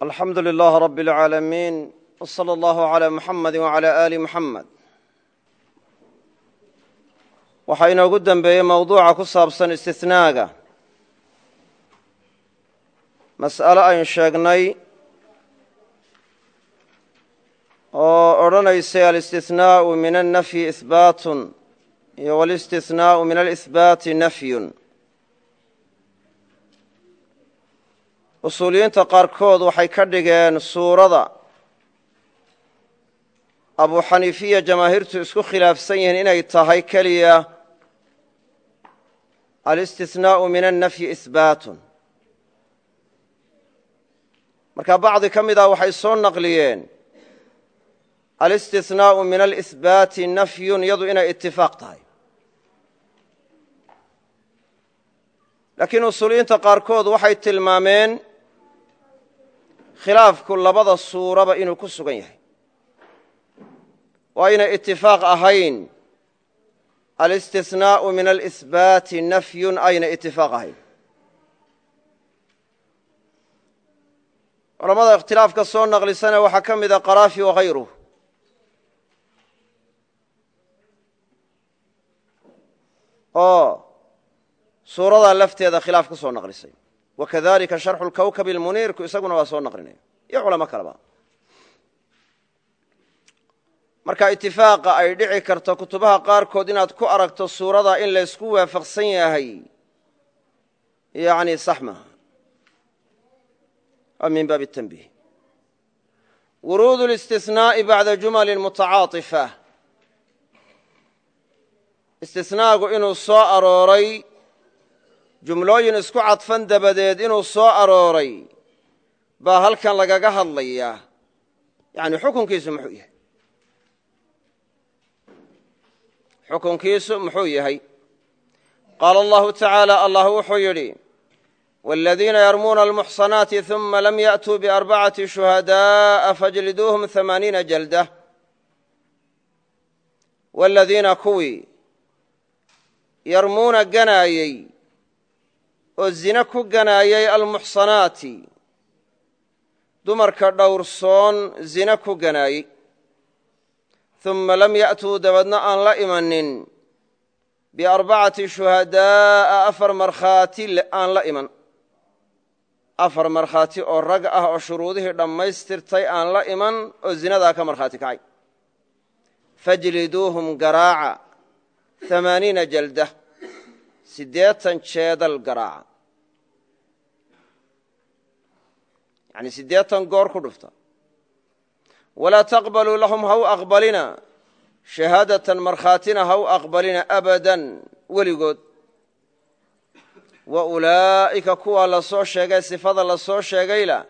alxamdu lilaah rab اlcaalamiin wslى اllah عlى muxamadi wعlى ali muxamed waxaa inoogu dembeeyey mowduuca ku saabsan istinaaga mas'alo aynu sheegnay oo odhanaysay alistihnaau min annafyi ihbaatun iyo wاlistihnaau min alihbaati nafyun Usuuliyiinta qaarkood waxay ka dhigeen suurada abu xaniifiya jamaahiirtu isku khilaafsan yihiin inay tahay keliya alistihnaau min annafyi ihbaatun marka bacdi ka mid ah waxay soo naqliyeen alistihnaau min alihbaati nafyun iyadu inay itifaaq tahay. Laakiin usuuliyiinta qaarkood waxay tilmaameen khilaafku labada suuraba inuu ku sugan yahay. Waa aynay itifaaq ahayn. Alistihnaau min alihbaati nafyun ayna itifaaq ahayn. Culamada ikhtilaafka soo naqlisana waxaa ka mida qaraafi wahayruh oo suuradaa lafteeda khilaaf ku soo naqlisay wakadalika sharxu lkawkab lmuniirku isaguna waa soo naqlinaya iyo culamo kaleba marka itifaaqa ay dhici karto kutubaha qaarkood inaad ku aragto suurada in laysku waafaqsan yahay yani sax maaha waa min baabi tanbiih wuruud اlistinaa'i bacda jumali mutacaaطifa istinaagu inuu soo arooray jumlooyin isku cadfan dabadeed inuu soo arooray baa halkan lagaga hadlayaa. Yani xukunkiisu muxuu yahay? Xukunkiisu muxuu yahay? Qaala allahu tacaala allah wuxuu yidhi wاladiina yarmuuna almuxsanaati uma lam ya'tuu biarbacati shuhadaaءa fajliduuhum amaaniina jalda. Wladiina kuwii yarmuuna ganaayey oo zine ku ganaayay almuxsanaati. Dumarka dhowrsoon zine ku ganaayey uma lam ya'tuu dabadna aan la imanin. Biarbacati shuhadaa'a afar markhaati aan la iman. Afar markhaati oo rag ah oo shuruudihii dhammaystirtay aan la iman oo zinadaa ka markhaati kacay. Fajliduuhum garaaca amaaniina jalda. Siddeetan jeedal garaaca yani siddeetan goor ku dhufta. Walaa taqbaluu lahum ha u aqbalina. Shahaadatan markhaatina ha u aqbalina abadan weligood. Wa ulaa'ika kuwa la soo sheegay sifada la soo sheegayla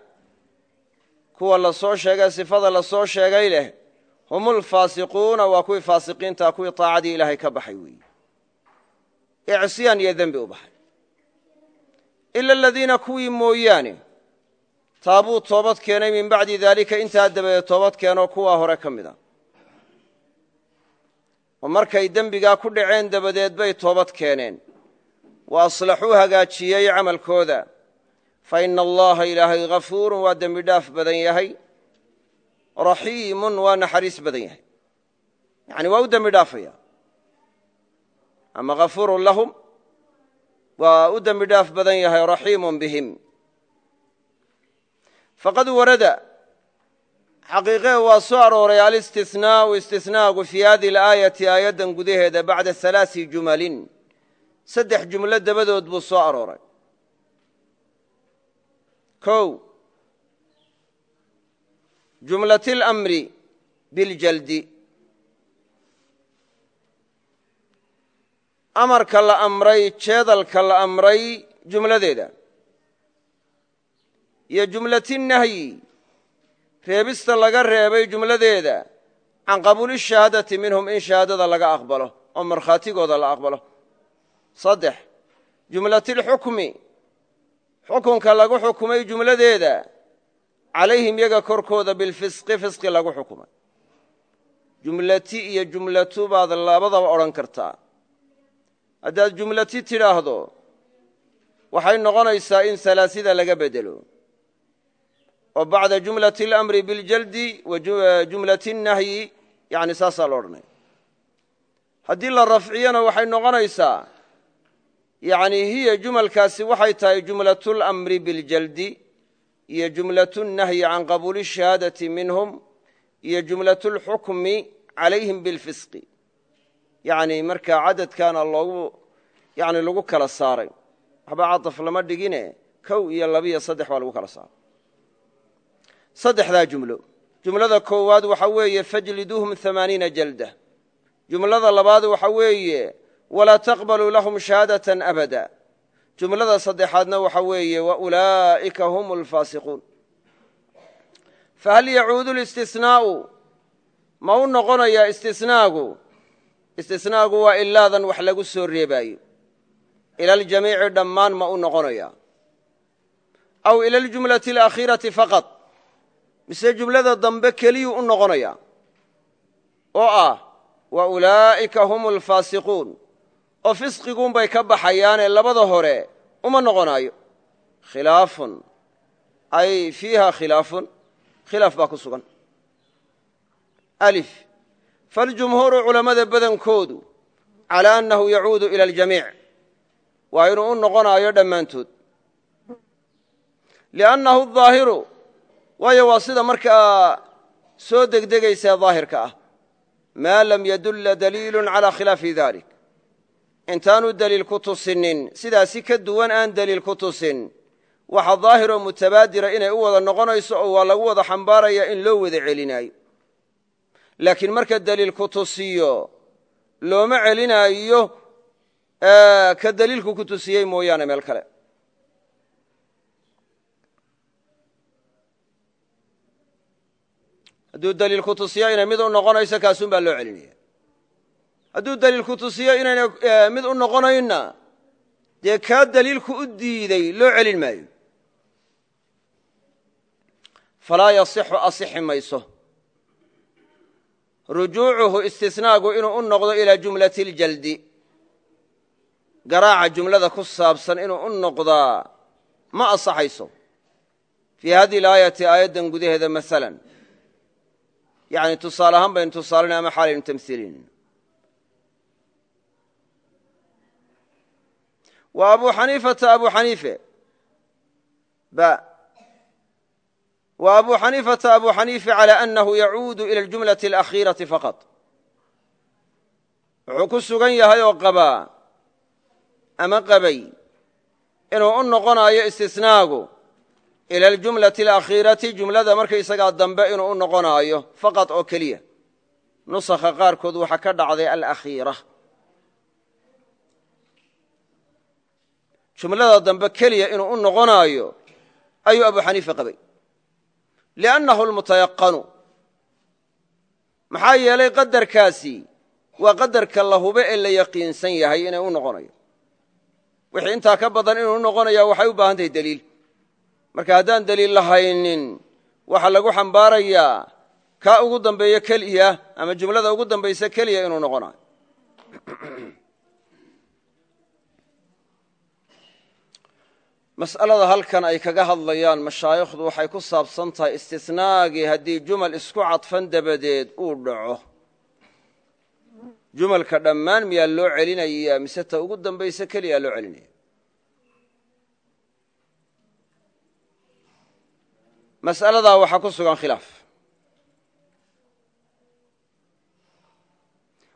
kuwa la soo sheegay sifada la soo sheegay leh. Hum ulfaasiquuna waa kuwii faasiqiintaa kuwii taacadii ilaahay ka baxay weeye icsiyaan iyo dembi u baxay. Ila aladiina kuwii mooyaane taabuu toobad keenay min bacdi daalika intaa dabadeed toobad keenoo kuwaa hore ka mid a. Oo markay dembigaa ku dhaceen dabadeed bay toobad keeneen. Wa aslaxuu hagaajiyey camalkooda. Fa ina allaha ilaahay hafuurun waa dembi dhaaf badan yahay. Raxiimun waa naxariis badan yahay. Yani waa u dembi dhaafaya. Ama hafuurun lahum waa u dembi dhaaf badan yahay raxiimun bihim faqad warada. Xaqiiqee waa soo arooray alistihnaau istinaagu fii hadihi alaayati aayaddan gudaheeda bacda halaasi jumalin. Saddex jumlo dabadood buu soo arooray. Kow. Jumlati اlamri biljaldi amarka la amray jeedalka la iyo jumlati nahyi. Reebista laga reebay jumladeeda. Can qabuuli shahaadati minhum in shahaadada laga aqbalo oo markhaatigooda la aqbalo. Saddex jumlatilxukmi xukunka lagu xukumay jumladeeda calayhim yaga korkooda bilfisqi fisqi lagu xukumay jumlati iyo jumlatu baad labadaba odhan kartaa. Haddaad jumlati tidhaahdo waxay noqonaysaa in salaasida laga bedelo oo bacda jumlati اlamri biljaldi wa jumlati الnahyi yani saasaa lo odhanaya haddii la rafciyona waxay noqonaysaa yani hiya jumalkaasi waxay tahay jumlaة اlamri biljaldi iyo jumlaة الnahyi can qabuuli الshahaadaةi minhum iyo jumlaة اlxukmi calayhim bilfisqi yani markaa cadadkaana loogu yani lagu kala saaray waxba cadaf lama dhigine kow iyo labiyo saddex baa lagu kala saaray saddexdaa jumlo. Jumlada koowaad waxa weeye fajliduuhum amaaniina jalda. Jumlada labaad waxa weeye walaa taqbaluu lahum shahaadatan abada. Jumlada saddexaadna waxa weeye waulaa'ika hum alfaasiquun fahal yacuudu listisnaa'u? Ma u noqonayaa istisnaagu? Istisnaagu waa ilaadan wax lagu soo reebaayo. Ila aljamiici dhammaan ma u noqonayaa aw ila aljumlati alakhiirati faqad mise jumlada dambe keliyuu u noqonayaa oo ah wa ulaa'ika hum alfaasiquun oo fisqiguunbay ka baxayaanee labada hore uma noqonaayo. Khilaafun. Ay fiiha khilaafun. Khilaaf baa ku sugan. Alif. Faljumhuuru culammada badankoodu calaa annahu yacuudu ila aljamiic. Waa inuu u noqonaayo dhammaantood. Liannahu daahiru waayo waa sida markaa soo degdegaysaa daahirka ah. Maa lam yadulla daliilu calaa khilaafi dalik intaanu deliil ku tusinin sidaasi ka duwan aan deliil ku tusin. Waxa daahiroo mutabaadira inay u wada noqonayso oo waa lagu wada xambaaraya in loo wada celinaayo. Laakiin marka deliil ku tusiyo looma celinaayo ka deliilku ku tusiyey mooyaane meel kale hadduu deliil ku tusiyo inay mid u noqonayso kaasun baa loo celinaya hadduu deliil ku tusiyo inayna mid u noqonaynna dee kaa deliilku u diiday loo celin maayo. Falaa yasixu asixi mayso. Rujuucuhu istisnaagu inuu u noqdo ilaa jumlati aljaldi garaaca jumlada ku saabsan inuu u noqdaa ma asaxayso. Fii hadihi alaayati aayaddan gudaheeda maalan yani tusaale ahaan baynu tusaalanay ama xaalaynu tamhiilin wa abu xaniifata abu xaniife ba wa abu xaniifata abu xaniife calى annahu yacuudu ila aljumlaةi alakhiiraةi faqad wuxuu ku sugan yahay oo qabaa ama qabay inuu u noqonaayo istisnaagu ila aljumlati alakhiirati jumlada markaysagaa dambe inuu u noqonaayo faqad oo keliya. Nusakha qaarkood waxaa ka dhacday alakhiira jumlada dambe keliya inuu u noqonaayo ayuu abu xaniife qabay. Liannahu lmutayaqanu maxaa yeelay qadarkaasi waa qadarka la hube ee la yaqiinsan yahay inay u noqonayo. Wixii intaa ka badan inuu u noqonaya waxay u baahan tahay deliil marka haddaan deliil lahaynin waxaa lagu xambaarayaa kaa ugu dambeeyo keliya ama jumlada ugu dambaysa keliya inuu noqonayo mas'alada halkan ay kaga hadlayaan mashaayikhdu waxay ku saabsan tahay istisnaagii haddii jumal isku cadfan dabadeed uu dhaco. Jumalka dhammaan miyaa loo celinayaa? Mise ta ugu dambaysa keliyaa loo celinaya mas'aladaa waxaa ku sugan khilaaf.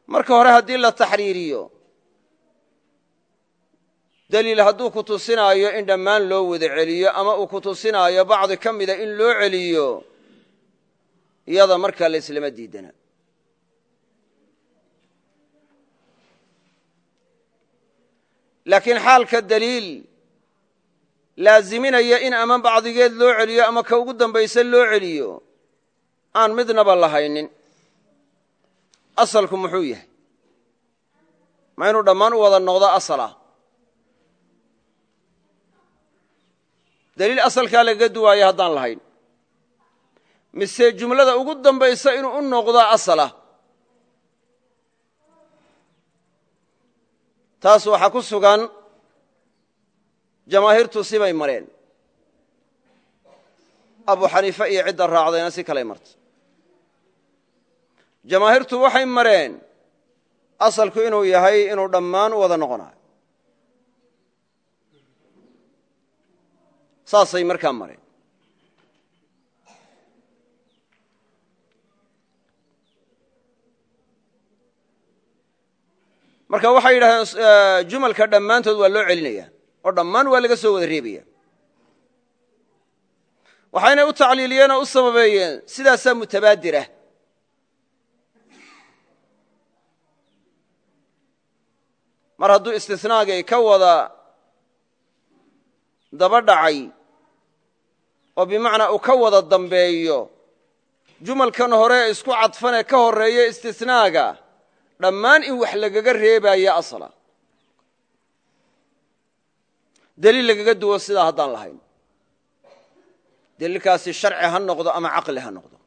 Marka hore haddii la taxriiriyo deliil hadduu ku tusinaayo in dhammaan loo wada celiyo ama uu ku tusinaayo bacdi ka mida in loo celiyo iyada markaa la islama diidana. Laakiin xaalka deliil laaziminaya in ama bacdigeed loo celiyo ama ka ugu dambaysa loo celiyo aan midnaba lahaynin asalku muxuu yahay? Ma inuu dhammaan u wada noqdo asala? Deliil asalkaa lagaga duwaayo haddaan lahayn mise jumlada ugu dambaysa inuu u noqdaa asala? Taas waxaa ku sugan jamaahiirtu sibay mareen. Abu xaniife iyo cidda raacdayna si kalay martay. Jamaahiirtu waxay mareen asalku inuu yahay inuu dhammaan u wada noqonayo saasay markaa mareen. Marka waxay yidhahdeen jumalka dhammaantood waa loo celinaya oo dhammaan waa laga soo wada reebaya. Waxayna u tacliiliyeen oo u sababeeyeen sidaasaa mutabaadir ah mar hadduu istisnaagii ka wada daba dhacay oo bimacnaa uu ka wada dambeeyo jumalkan hore isku cadfanee ka horreeya istisnaaga dhammaan in wax lagaga reebaya asla deliil lagaga duwo sidaa haddaan lahayn. Deliilkaasi sharci ha noqdo ama caqli ha noqdo.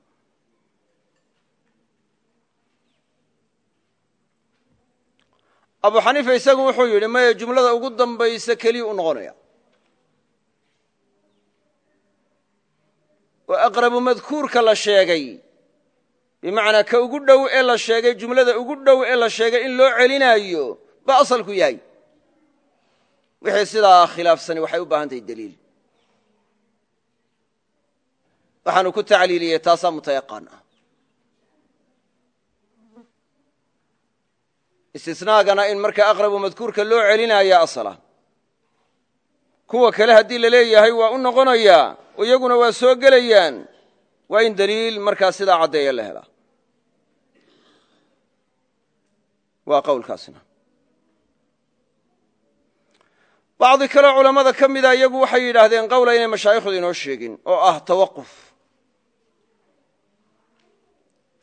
Abu xaniifa isagu wuxuu yidhi maya jumlada ugu dambaysa keliya u noqonaya. Oo aqrabu madkuurka la sheegay bimacnaa ka ugu dhow ee la sheegay jumlada ugu dhow ee la sheegay in loo celinaayo ba asalku yahay wixii sidaa khilaafsani waxay u baahan tahay deliil waxaanu ku tacliiliyey taasaa mutayaqaan ah. Istisnaagana in markaa aqrabu madkuurka loo celinaya asala. Kuwa kale haddii la leeyahay waa u noqonayaa iyaguna waa soo gelayaan waa in deliil markaa sidaa caddeeya la helaa. Waa qowlkaasina bacdi kaleo culammada ka mida iyagu waxay yidhaahdeen qowla inay mashaayikhdu inoo sheegin oo ah tawaquf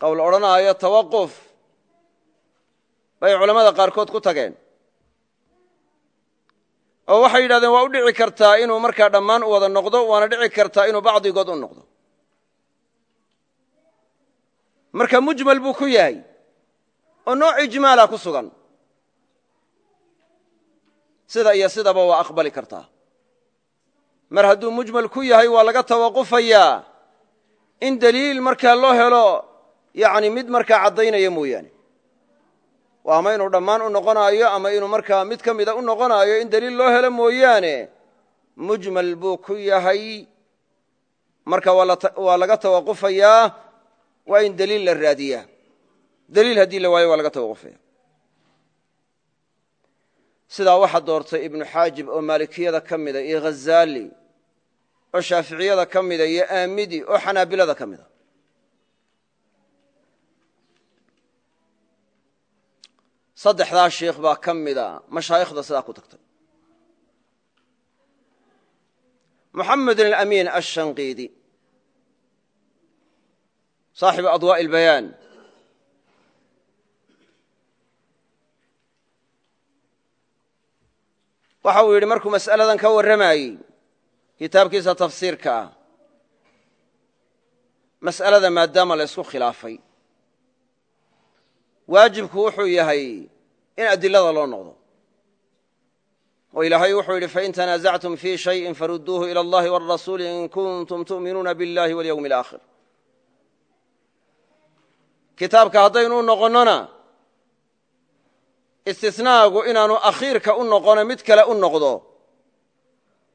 qowl odhanaayo tawaquf bay culammada qaarkood ku tageen oo waxay yidhahdeen waa u dhici kartaa inuu markaa dhammaan u wada noqdo waana dhici kartaa inuu bacdigood u noqdo marka mujmal buu ku yahay oo nooc ijmaala ku sugan sida iyo sidaba waa aqbali kartaa. Mar hadduu mujmal ku yahay waa laga tawaqufayaa in deliil markaa loo helo yani mid markaa caddaynaya mooyaane. Ama inuu dhammaan u noqonaayo ama inuu markaa mid ka mida u noqonaayo in deliil loo helo mooyaane mujmal buu ku yahay. Marka waa laga tawaqufayaa waa in deliil la raadiyaa. Deliil haddii la waayo waa laga tawaqufaya sidaa waxaa doortay ibnu xaajib oo maalikiyada ka mida iyo ghazaali oo shaaficiyada ka mida iyo aamidi oo xanaabilada ka mida. Saddexdaa sheikh baa ka mida mashaayikhda sidaa ku tagtay. Muxamed alamin ashanqiidi saaxibu adwaaءi اlbayaan waxa uu yidhi markuu mas'aladan ka warramayey kitaabkiisa tafsiirka ah mas'alada maadaama la ysku khilaafay waajibku wuxuu yahay in adilada loo noqdo. Oo ilaahay wuxuu yidhi fain tanaasactum fii shayin farudduuhu ila allahi wاlrasuuli in kuntum tu'minuuna biاllahi walyowmi alaakhir kitaabka haddaynu u noqonnona istisnaagu inaanu akhiirka u noqono mid kale u noqdo.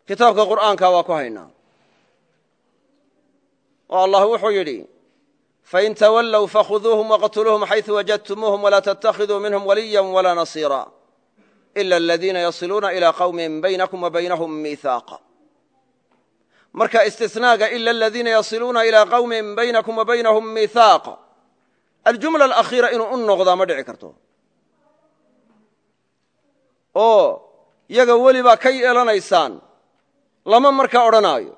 Kitaabka qur'aanka waa ku haynaa. Oo allah wuxuu yidhi fain tawallow fakhuduuhum waqtuluuhum xayثu wajadtumuuhum walaa tattakhiduu minhum waliya walaa nasiira ila aladiina yasiluuna ilaa qowmin baynakum wa baynahum miihaaqa marka istisnaaga ila aladiina yasiluuna ilaa qowmin baynakum wa baynahum miihaaqa aljumla alakhiira inuu u noqdaa ma dhici karto oo yaga weli baa ka yeelanaysaan lama markaa odhanaayo.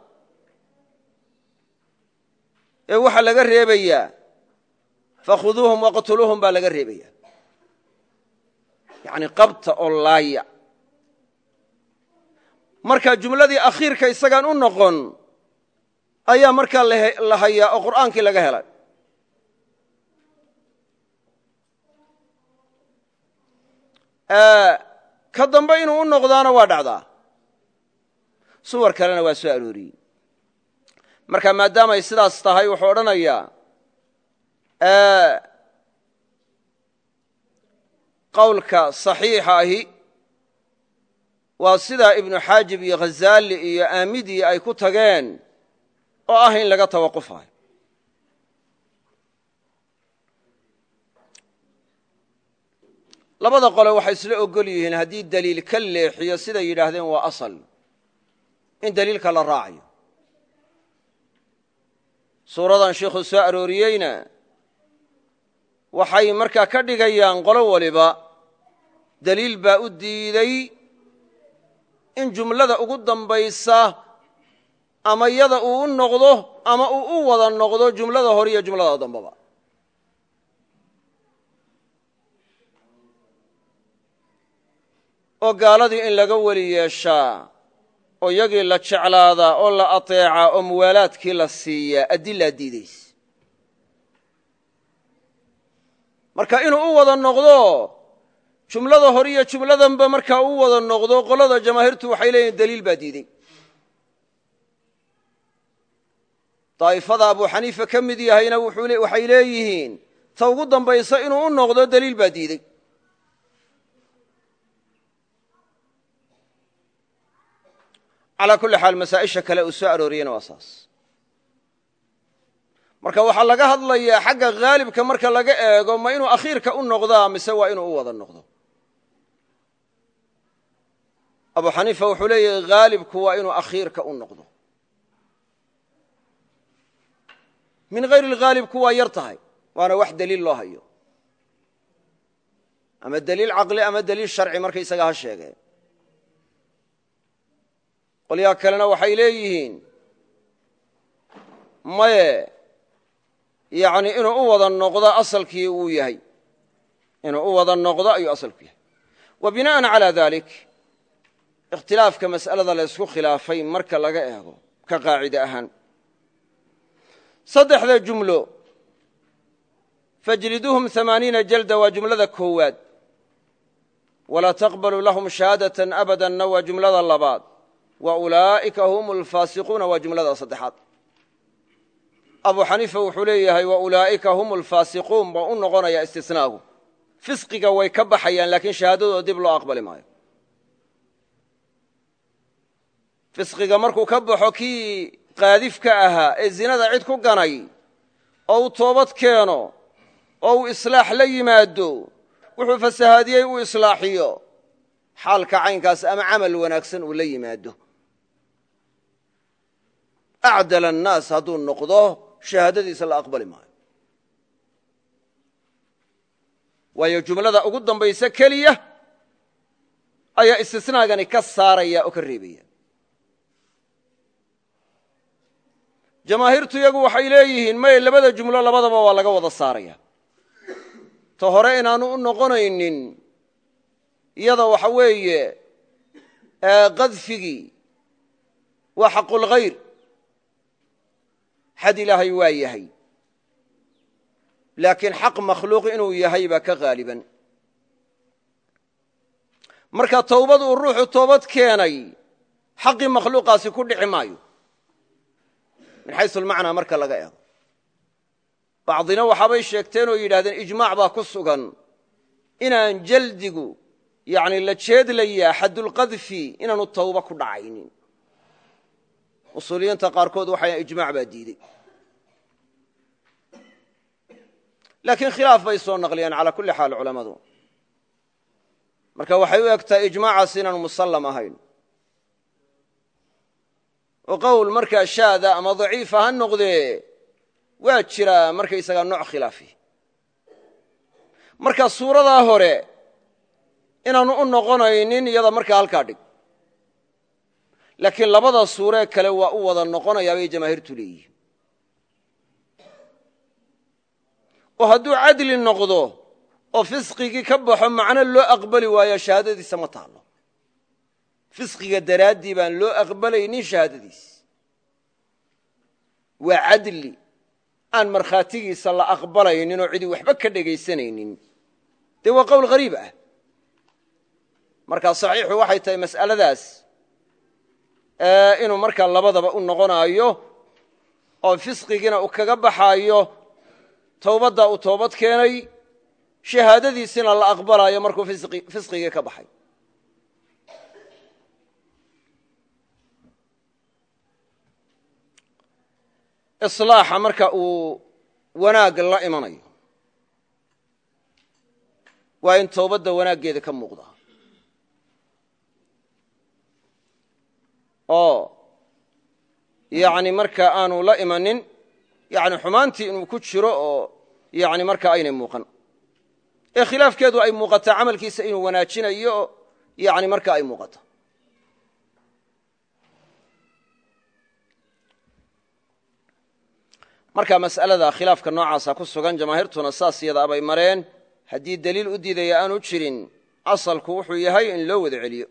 Ee waxaa laga reebayaa fakhuduuhum waqtuluuhum baa laga reebaya. Yani qabta oo laaya. Marka jumladii akhiirka isagaan u noqon ayaa markaa la hayaa oo qur'aankii laga helay ka dambe inuu u noqdaana waa dhacdaa. Suwar kalena waa soo arooriyey marka maadaamay sidaas tahay wuxuu odhanayaa qowlka صaxiixa ahi waa sidaa ibnu xaajib iyo khazali iyo aamidi ay ku tageen oo ah in laga tawaqufayo labada qole waxay isla ogol yihiin haddii daliil ka leexiyo siday yidhaahdeen waa asal in daliilka la raacayo. Suuradan sheikhu soo arooriyeyna waxay markaa ka dhigayaan qolo waliba daliil baa u diiday in jumlada ugu dambaysa ama yada uu u noqdo ama uu u wada noqdo jumlada hore iyo jumlada dambeba oo gaaladii in laga weli yeeshaa oo yagii la jeclaadaa oo la ateecaa oo muwaalaadkii la siiyaa adilaa diidaysa marka inuu u wada noqdo jumlada hore iyo jumladanba markaa u wada noqdo qolada jamaahiirtu waxay leeyihiin daliil baa diidey daa'ifada abu xaniifa ka mid yahayna waxay leeyihiin ta ugu dambaysa inuu u noqdo daliil baa diidey calaa kulli xaal masaa'isha kale uu soo arooriyena waa saas. Marka waxaa laga hadlayaa xagga haalibka marka laga eego ma inuu akhiirka u noqdaa mise waa inuu u wada noqdo. Abu xaniifa wuxuu leeyahay haalibku waa inuu akhiirka u noqdo. Min hayr lhaalibku waa yar tahay waana wax deliil loo hayo. Ama deliil caqli ama deliil sharci markaysaga ha sheegeen qolyaha kalena waxay leeyihiin maye yani inuu u wada noqdo asalkii uu yahay. Inuu u wada noqdo ayuu asalku yahay. Wa bina'an dalik ikhtilaafka mas'alada la ysku khilaafay marka laga eego ka qaacide ahaan. Saddexda jumlo fajliduuhum amaaniina jalda waa jumlada koowaad. Walaa taqbalu lahum shahaadatan abadanna waa jumlada labaad wa ulaa'ika hum alfaasiquuna waa jumlada saddexaad. Abu xaniifa wuxuu leeyahay wa ulaa'ika hum alfaasiquun baa u noqonaya istisnaagu. Fisqiga way ka baxayaan laakiin shahaadadooda dib loo aqbali maayo. Fisqiga markuu ka baxo kii qaadifka ahaa ee zinada cid ku ganay oo uu toobad keeno oo uu islaax la yimaado wuxuu fasahaadiyey uu islaaxiyo. Xaalka caynkaas ama camal wanaagsan uu la yimaado acdal annaas hadduu noqdo shahaadadiisa la aqbali maayo waayo jumlada ugu dambaysa keliya ayaa istisnaagani ka saaraya oo ka reebaya jamaahiirtu iyagu waxay leeyihiin maye labada jumlo labadaba waa laga wada saaraya ta hore inaanu u noqonaynin xad ilaahay waa yahay. Laakiin xaq makhluuq inuu yahay baa ka haaliban marka towbad uu ruuxu toobad keenay xaqii makhluuqaasi ku dhici maayo. Min xaysu lmacnaa marka laga eego. Bacdina waxaabay sheegteen oo yidhahdeen ijmaac baa ku sugan inaan jaldigu yani la jeedlayaa xadulqadfi inaanu tawba ku dhacaynin usuuliyiinta qaarkood waxay ijmaac baa diidey. Laakiin khilaaf bay soo naqliyeen calaa kulli xaal culammadu. Marka waxay u egtahay ijmaacaas inaanu musallam ahayn. Oo qowl markaa shaada ama daciifa ha noqdee waa jiraa markaysagaa nooc khilaafi. Marka suuradaa hore inaanu u noqonaynin iyada markaa halkaa dhig laakiin labada suuree kale waa u wada noqonayaa bay jamaahiirtu leeyihiin oo hadduu cadli noqdo oo fisqigii ka baxo macno loo aqbali waayo shahaadadiisa ma taalo fisqiga daraaddii baan loo aqbalaynin shahaadadiis. Waa cadli. Aan markhaatigiisa la aqbalaynin oo cidi waxba ka dhegaysanaynin. Dee waa qowl hariib ah. Markaa saxiixu waxay tahay mas'aladaas inuu markaa labadaba u noqonaayo oo fisqigiina uu kaga baxaayo towbadda uu toobad keenay shahaadadiisina la aqbalayo markuu fisqigii ka baxay. Islaaxa marka uu wanaagga la imanayo waa in toobadda wanaaggeeda ka muuqda oo yani marka aanu la imanin yani xumaantii inuu ku jiro oo yani marka aynay muuqan. Ee khilaafkeedu ay muuqata camalkiisa inuu wanaajinayo yani marka ay muuqato. Marka mas'alada khilaafka noocaasa ku sugan jamaahiirtuna saas yadaa bay mareen. Haddii deliil u diidaya aanu jirin asalku wuxuu yahay in loo wada celiyo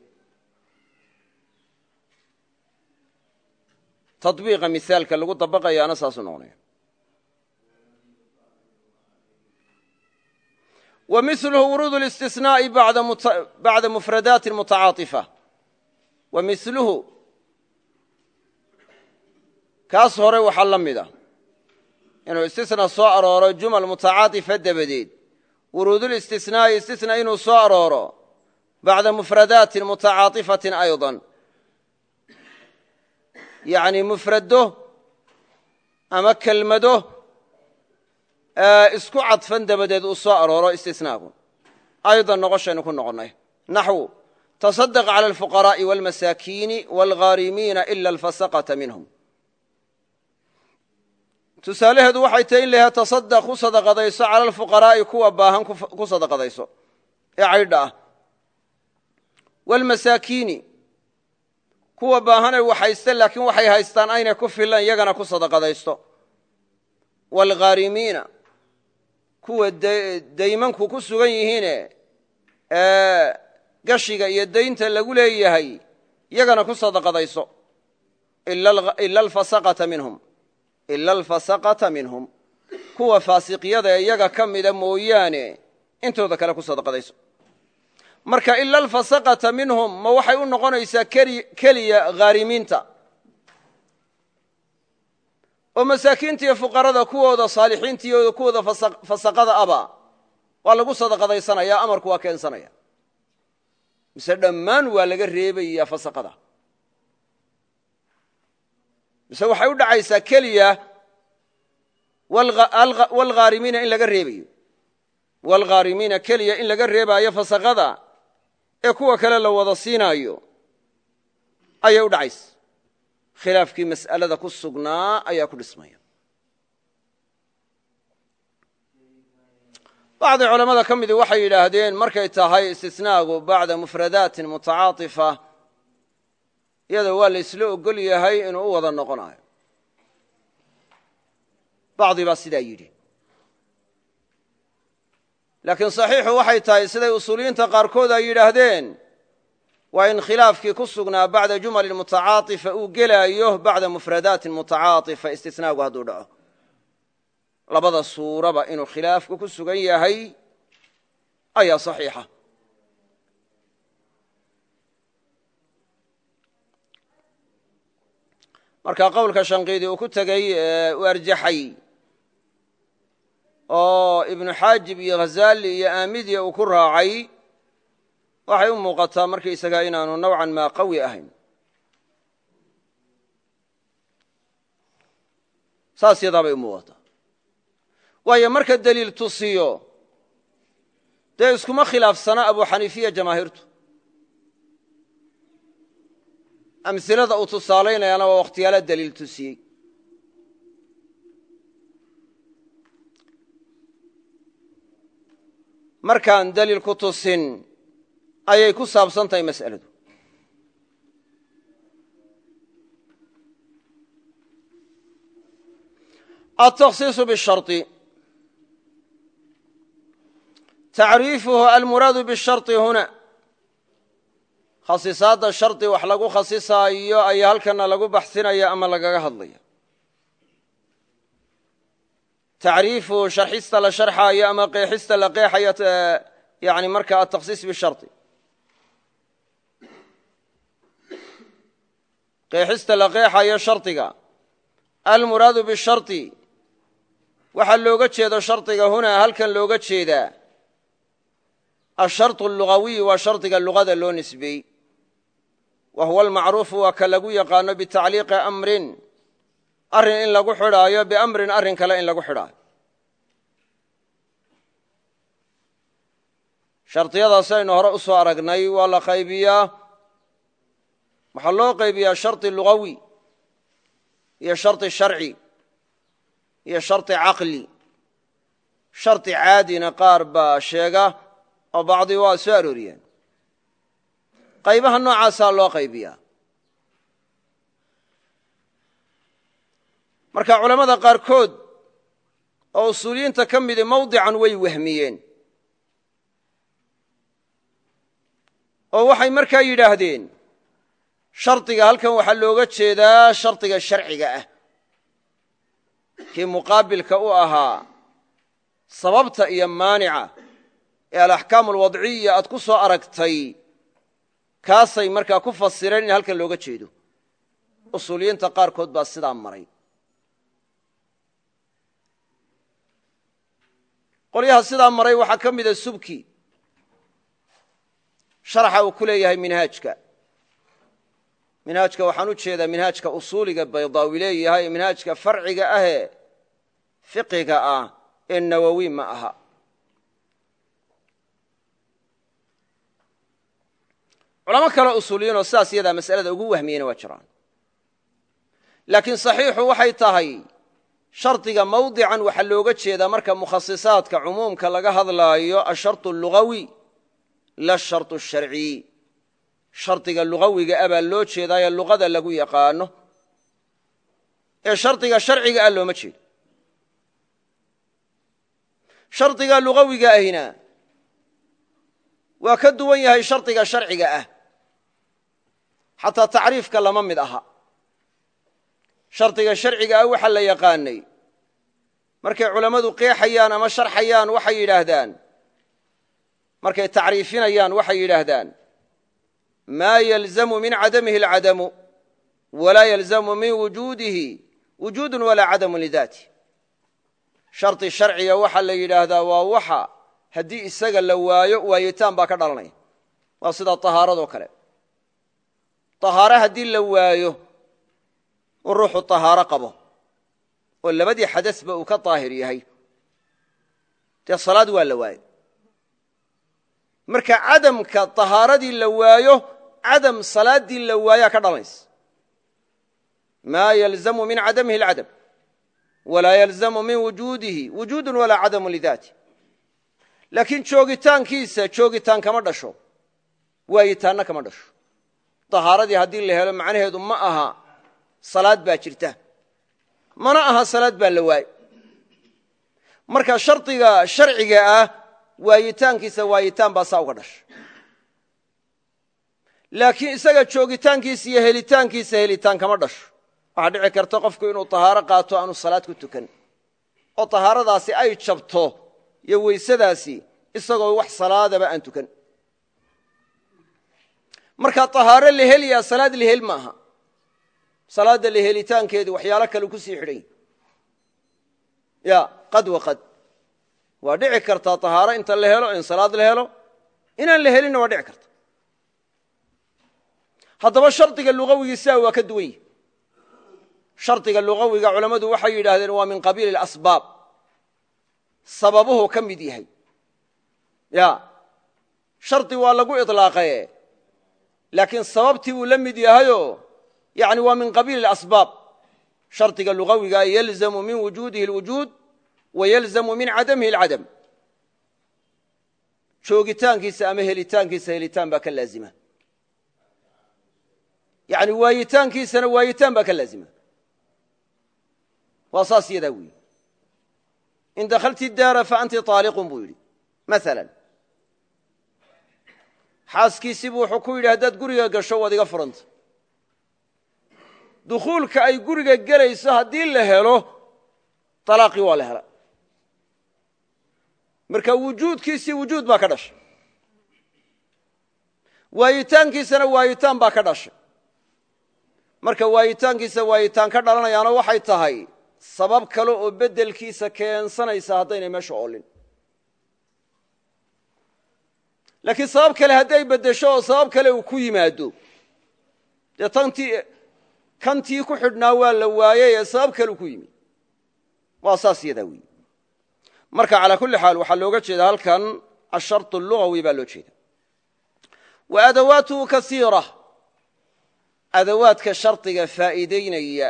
tabiiqa mihaalka lagu dabaqayaana saasuu noqonaya wa miluhu wuruud اlistisnaa'i bacda mufradaati mutacaaطifa wa miluhu kaas hore waxaa la mida inuu istisna soo arooro jumal mutacaadifa dabadeed wuruudulistisnaa'i istisna inuu soo arooro bacda mufradaatin mutacaaifatin ayضa yani mufrado ama kelmado isku cadfan dabadeed uu soo arooro istisnaagu ayضan noqoshaynu ku noqonnay naxwu taصadq calى اlfuqaraaءi wاlmasaakiini wاlghaarimiina ila اlfasaqةa minhm tusaalaheedu waxay tahay in la yaha tasadaq ku sadaqadayso cala alfuqaraa'i kuwa baahan ku sadaqadayso ee caydha ah waalmasaakiini kuwa baahanay waxayste laakiin waxay haystaan aynay ku filan yagana ku sadaqadaysto. Waalghaarimiina kuwa daymanku ku sugan yihiine ee gashiga iyo daynta lagu leeyahay yagana ku sadaqadayso. Ila alfasaqata minhum. Kuwa faasiqyada ee iyaga ka mida mooyaane intooda kale ku sadaqadayso marka ila alfasaqata minhum ma waxay u noqonaysaa keliya haarimiinta oo masaakiinta iyo fuqarada kuwooda saalixiinta iyo kuwooda fasaqada aba waa lagu sadaqadaysanaya amarku waa keensanaya. Mise dhammaan waa laga reebaya fasaqada. Mise waxay u dhacaysaa keliya wlghaarimiina in laga reebayo. Waalghaarimiina keliya in laga reebaayo fasaqada ee kuwa kale la wada siinaayo ayay u dhacaysa khilaafkii mas'alada ku sugnaa ayaa ku dhismaya. Bacdi culammada ka midii waxay yidhaahdeen markay tahay istisnaagu bacda mufradaatin mutacaaifa iyada waa la ogol yahay inuu u wada noqonayo. Bacdi baa sidaa yidhi laakiin saxiixu waxay tahay siday usuuliyiinta qaarkood ay yidhaahdeen waa in khilaafkii ku sugnaa bacda jumalin mutacaaifa uu gelaayo bacda mufradaatin mutacaaifa istisnaagu hadduu dhaco. Labada suuraba inuu khilaafku ku sugan yahay ayaa saxiixa. Marka qowlka shanqiidi uu ku tegey u arjaxay oo ibnu xaajib iyo ghazali iyo aamidiya uu ku raacay waxay u muuqataa markaysagaa inaanu nowcan maa qawi ahayn. Saas yadaa bay u muuqataa. Waayo marka deliil tusiyo dee iskuma khilaafsana abu xaniifiya jamaahiirtu amsilada uu tusaalaynayaana waa wakhtiyaala deliil tusiyey markaan deliil ku tusin ayay ku saabsan tahay mas'aladu التkhصiiص bالشharط tacriifuhu almuraadu bالsharطi huna khasisaadda shardi wax lagu khasisaayo ayaa halkana lagu baxsinaya ama lagaga hadlaya tacriifuhu sharxista la sharxaayo ama qeexista la qeexayo yani marka atakhsiis bishari qeexista la qeexayo shardiga almuraadu bishari waxaa looga jeedo shardiga hunaa halkan looga jeedaa asharط اlugawiyu waa shardiga luqada loo nisbeey wa huwa almacruufu waa ka lagu yaqaano bitacliiqi amrin arrin in lagu xidhaayo biamrin arrin kale in lagu xidhaayo. Shardiyadaas aynu hore u soo aragnay waa la qaybiyaa waxaa loo qaybiyaa shardi lugawi iyo shardi sharci iyo shardi caqli. Shardi caadina qaar baa sheega oo bacdi waa soo arooriyeen. Qaybaha noocaasaa loo qaybiyaa marka culammada qaarkood oo usuuliyiinta ka midi mawdican way wahmiyeen. Oo waxay markaa yidhaahdeen shardiga halkan waxaa looga jeedaa shardiga sharciga ah. Kii muqaabilka u ahaa sababta iyo maanica ee alaxkaam alwadciya aad ku soo aragtay kaasay markaa ku fasireen in halkan looga jeedo. Usuuliyiinta qaarkood baa sidaa maray qolyaha sidaa maray waxaa ka mida subki. Sharaxa uu ku leeyahay minhaajka. Minhaajka waxaan u jeedaa minhaajka usuuliga baydaawi leeyahay minhaajka farciga ahee fiqiga ah ee nawowi ma aha. Culamo kale usuuliyiinoo sidaas iyadaa masalada ugu wahmiyena waa jiraan. Laakiin saxiixu waxay tahay shardiga mawdican waxaa looga jeedaa marka mukhasisaadka cumuumka laga hadlaayo ashart lugawi la shart sharciy shardiga lugawiga a baa loo jeedaayo luqada lagu yaqaano. Ee shardiga sharciga ah looma jeedo. Shardiga lugawiga ahina waa ka duwan yahay shardiga sharciga ah. Xataa tacriifka lama mid aha shardiga sharciga ah waxaa la yaqaanay. Markay culammadu qeexayaan ama sharxayaan waxay yidhaahdaan. Markay tacriifinayaan waxay yidhaahdaan. Maa yalzamu min cadamihi alcadamu walaa yalzamu min wujuudihi wujuudun walaa cadamu lidaati. Shardi sharciga waxaa la yidhaahdaa waa waxa haddii isaga la waayo waayitaan baa ka dhalanaya. Waa sida tahaaradoo kale. Tahaare haddii la waayo uu ruuxu tahaaro qabo oo labadii xadasba uu ka daahir yahay. Dee salaad waa la waayo marka cadamka tahaaradii la waayo cadam salaaddii la waayaa ka dhalanaysa maa yalzamu min cadamihi alcadam walaa yalzamu min wujuudihi. Wujuudun walaa cadamu lidaati. Laakiin joogitaankiisa joogitaan kama dhasho. Waayitaanna kama dhasho. Tahaaradii haddii la helo macnaheedu ma aha salaad baa jirta. Mana aha salaad baa la waaye marka shardiga sharciga ah waayitaankiisa waayitaan baa saa uga dhasha laakiin isaga joogitaankiisa iyo helitaankiisa helitaan kama dhasho. Waxaa dhici karta qofku inuu tahaaro qaato aanu salaad ku tukan. Oo tahaaradaasi ay jabto iyo weysadaasi isagoo wax salaadaba aan tukan. Marka tahaaro la heliyaa salaad la hel maaha salaadda la helitaankeedu waxyaalo kale ku sii xidhan ya qad wa qad. Waa dhici kartaa tahaaro inta la helo in salaad la helo. Inaan la helinna waa dhici karta. Haddaba shardiga lugawigiisaa waa ka duwan yihi shardiga lugawiga culammadu waxay yidhaahdeen waa min qabiili asbaab sababuhu ka mid yahay. Ya shardi waa lagu iطlaaqaye laakiin sababtii uu la mid yahayo yani waa min qabiili asbaab shardiga lugawiga yalzamu min wujuudihi اlwujuud wa yalzamu min cadamihi اlcadam joogitaankiisa ama helitaankiisa helitaan baa ka laazima. Yani waayitaankiisana waayitaan baa ka laazima. Waa saas yadaa weyi in dakhalti daara faanti aaliqun buu yidhi. Maala xaaskiisii buu wuxuu ku yidhi haddaad guriga gasho waad iga furanta dukhuulka ay guriga gelayso haddii la helo alaaqii waa la hela marka wujuudkiisii wujuud baa ka dhashay. Waayitaankiisana waayitaan baa ka dhashay. Marka waayitaankiisa waayitaan ka dhalanayaana waxay tahay sabab kale oo beddelkiisa keensanaysa haddaynay meesha oolin. Laakiin sabab kale hadday beddesho oo sabab kale uu ku yimaado. Dee tantii kantii ku xidhnaa waa la waayey ee sabab kale u ku yimid waa saas yadaa weyi marka calaa kulli xaal waxaa looga jeeda halkan asharط اlugawi baa loo jeeda wa adawaatuhu kasiira. Adawaadka shardiga faa'iidaynaya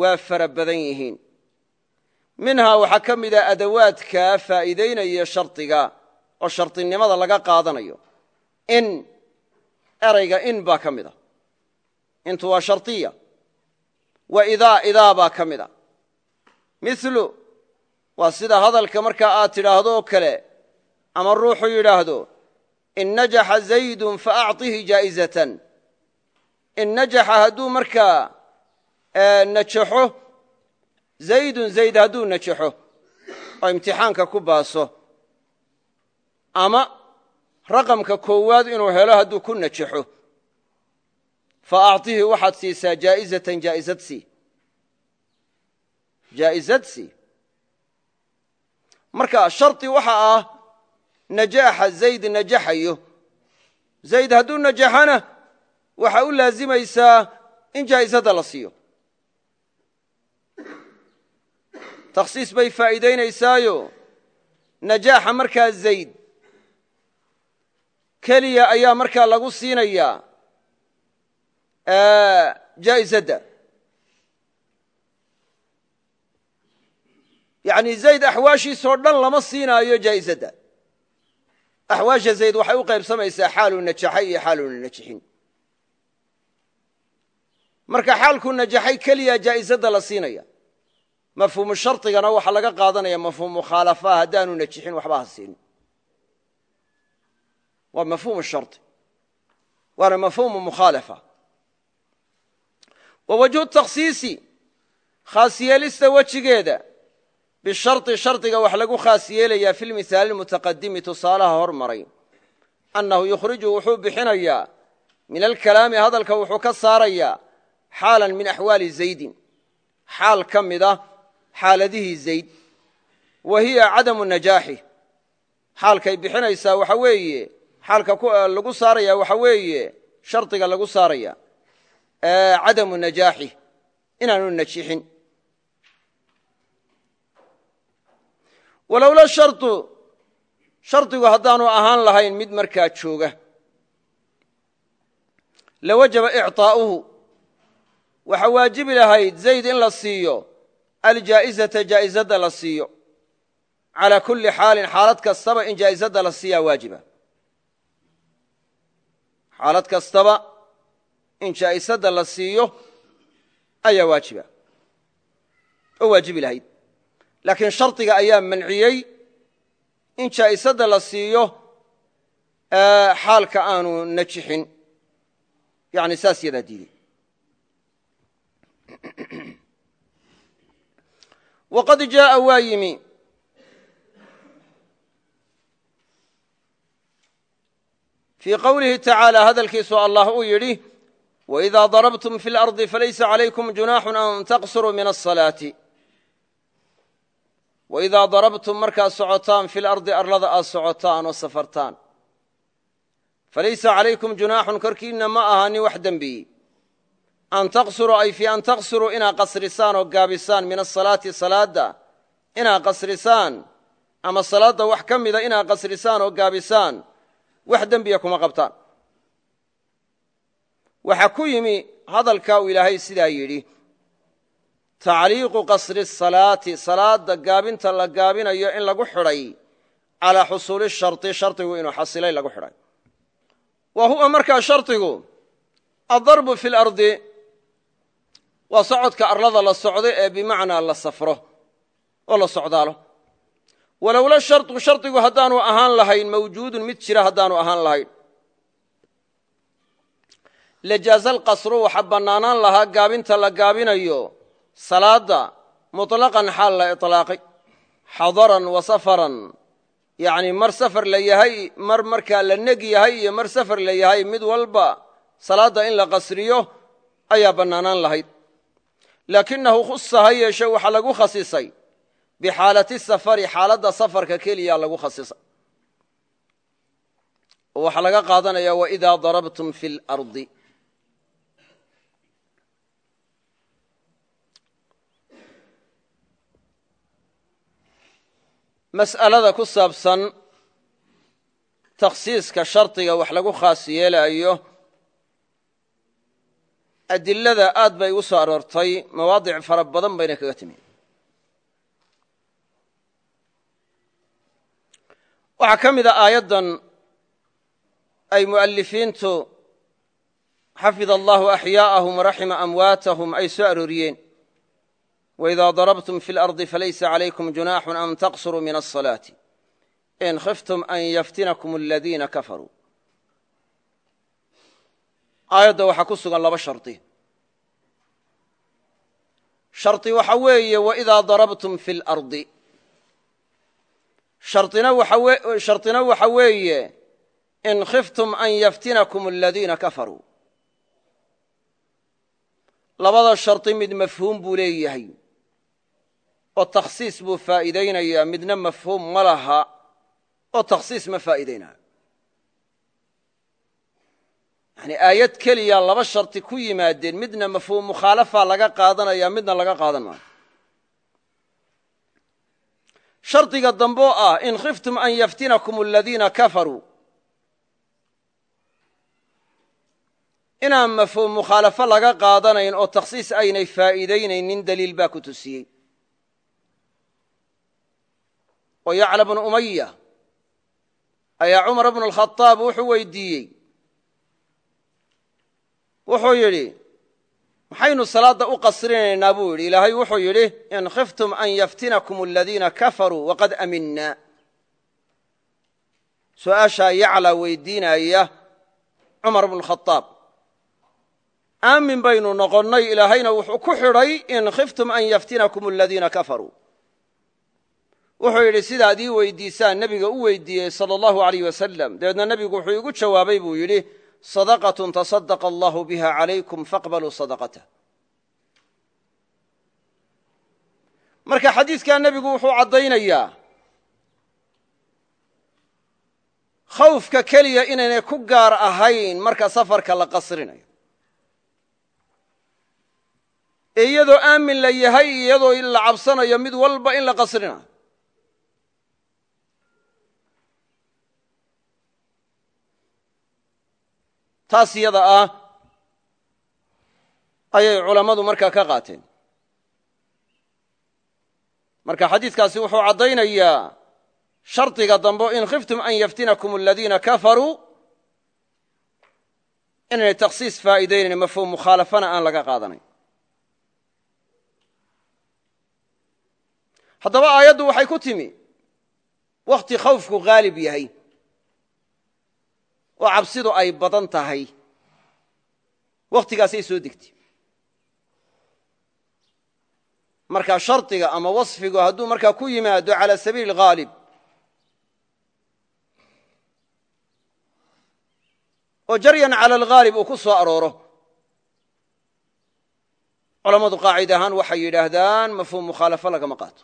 waa fara badan yihiin. Minhaa waxaa ka mida adawaadka faa'iidaynaya shardiga oo shardinimada laga qaadanayo. In erayga in baa ka mida intu waa shardiya wa idaa idaa baa ka mida milu waa sida hadalka markaa aad tidhaahdo oo kale ama ruuxu yidhaahdo in najaxa zaydun faacطihi jaa'izatan in najaxa hadduu markaa najaxo zaydun zayd hadduu najaxo oo imtixaanka ku baaso ama raqamka koowaad inuu helo hadduu ku najaxo fa acطihi waxaad siisaa jaa'izatan jaa'izad sii jaa'izad sii marka shardi waxa ah najaaxa zayd najaxayo zayd hadduu najaxana waxaa u laazimaysaa in jaa'izadda la siiyo takhsiis bay faa'iidaynaysaayo najaaxa markaa zayd keliya ayaa markaa lagu siinayaa jaa'izadda yani zayd axwaashiisoo dhan lama siinaayo jaa'izadda axwaasha zayd waxay u qaybsamaysaa xaaluu najaxay iyo xaaluuna najixin marka xaalkuu najaxay keliya jaa'izadda la siinaya mafhuumu shardigana waxaa laga qaadanaya mafhuum mukhaalafaha haddaanu najixin waxba ha siinin waa mafhuum shardi waana mukhaalafa wa wajhu takhsiisi khaas yeelista wejigeeda bishari shardiga wax lagu khaas yeelayaa fi lmithaali mutaqadimi tusaalaha hormaray. Annahu yukhriju wuxuu bixinayaa min alkalaami hadalka wuxuu ka saarayaa xaalan min axwaali zaydin. Xaal ka mida xaaladihii zayd. Wa hiya cadamu najaaxi. Xaalkay bixinaysaa waxa weeye xaalka lagu saaraya waxa weeye shardiga lagu saaraya cadamu najaaxi inaanu najixin walowla shardu shardigu haddaanu ahaan lahayn mid markaa jooga. Lawajaba icطaa'uhu waxa waajibi lahayd zayd in la siiyo aljaa'izata jaa'izadda la siiyo. Calaa kulli xaalin xaalad kastaba in jaa'izadda la siiyaa waajiba. Xaalad kastaba in jaa'izadda la siiyo ayaa waajiba. Oo waajibi lahayd. Laakiin shardiga ayaa manciyey in jaa'isadda la siiyo xaalka aanu najixin. Yani saas yadaa diiday waqad jaaa waa yimi fii qowlihi tacaalى hadalkiisu allah uu yidhi wإida darabtum fi اlarضi falaysa عalaykum junaxu an taqsuruu min الصalaaةi waidaa darabtum markaad socotaan fi lardi arlada aad socotaan oo safartaan falaysa calaykum junaaxun korkiinna ma ahaanin wax dembiyi an taqsuruu ay fii an taqsuruu inaad qasrisaan oo gaabisaan min asalaati salaadda inaad qasrisaan ama salaadda wax ka mida inaad qasrisaan oo gaabisaan wax dembiya kuma qabtaan waxaa ku yimi hadalkaa uu ilaahay sidaa yidhi tacliiqu qasri salaati salaada gaabinta la gaabinayo in lagu xidhay calaa xusuuli shari shardigu inuu xasilay lagu xidhay. Wa huwa markaa shardigu addarbu fi lardi waa socodka arlada la socdo ee bimacnaa la safro oo la socdaalo. Walowla shardu shardigu haddaanu ahaan lahayn mawjuudun mid jira haddaanu ahaan lahayn lajaaza alqasru waxa bannaanaan lahaa gaabinta la gaabinayo salaadda muطlaqan xaal la iطlaaqay xadaran wa safaran yacni mar safar la yahay mar markaa la neg yahay iyo mar safar la yahay mid walba salaadda in la qasriyo ayaa bannaanaan lahayd laakinahu khusa ha yeeshe waxaa lagu khasisay bixaalati safari xaaladda safarka keliya lagu khasisay oo waxaa laga qaadanaya waidaa darabtum fi اlardi mas'alada ku saabsan takhsiiska shardiga wax lagu khaas yeelaayo adilada aad bay ugu soo aroortay mawaadic fara badan bayna kaga timi. Waxaa ka mid a aayaddan ay mu'alifiintu xafid allahu axyaa'ahum waraxima amwaatahum ay soo arooriyeen wإida darabtum fi اlarضi falaysa عalaykum junaxu an taqsuruu min الصalaaةi in khiftum an yaftinakum aladiina kafaruu aayadda waxaa ku sugan laba shardi shardi waxa weeye waidaa darabtum fi اlarضi shardina waxa weeye in khiftum an yaftinakum aladiina kafaruu labada shardi mid mafhuum buu leeyahay oo takhsiis buu faa'iidaynayaa midna mafhuum ma laha oo takhsiis ma faa'iidaynayo. Yani aayad keliya laba shardi ku yimaadeen midna mafhuum mukhaalafaa laga qaadanaya midna laga qaadan maayo. Shardiga damboo ah in khiftum an yaftinakum aladiina kafaruu inaan mafhuum mukhaalafo laga qaadanayn oo takhsiis aynay faa'iidaynaynin daliil baa ku tusiyey oo yacla bnu umaya ayaa cumar bnu alkhadaab wuxuu weydiiyey. Wuxuu yidhi maxaynu salaadda u qasrinaynaa buu yidhi. Ilaahay wuxuu yidhi in khiftum an yaftinakum aladiina kafaruu waqad aminna. Su'aashaa yacla weydiinaya cumar bnu khadaab aamin baynu noqonnay ilaahayna wuxuu ku xidhay in khiftum an yaftinakum aladiina kafaruu wuxuu yidhi sidaad ii weydiisaan nebiga u weydiiyey sala allahu alayh wasalam dabeedna nebigu wuxuu igu jawaabay buu yidhi sadaqatun tasadaqa allahu biha calaykum faqbaluu sadaqatah marka xadiidkaa nebigu wuxuu caddaynayaa khawfka keliya inaynay ku gaar ahayn marka safarka la qasrinayo. Ee iyadoo aamin la yahay iyadoo la cabsanayo mid walba in la qasrinayo taas iyada ah ayay culammadu markaa ka qaateen. Marka xadiidkaasi wuxuu caddaynayaa shardiga dambe in khiftum an yaftinakum aladiina kafaruu inaynay takhsiis faa'iidaynayn mafhuum mukhaalafana aan laga qaadanayn. Haddaba aayaddu waxay ku timi wakhti khawfku haalib yahay oo cabsidu ay badan tahay. Wakhtigaasay soo degtay. Marka shardiga ama wasfigu hadduu markaa ku yimaado cala sabiili haalib oo jaryan cala alghaalib uu ku soo arooro. Culammadu qaacid ahaan waxay yidhaahdaan mafhuum mukhaalafo lagama qaato.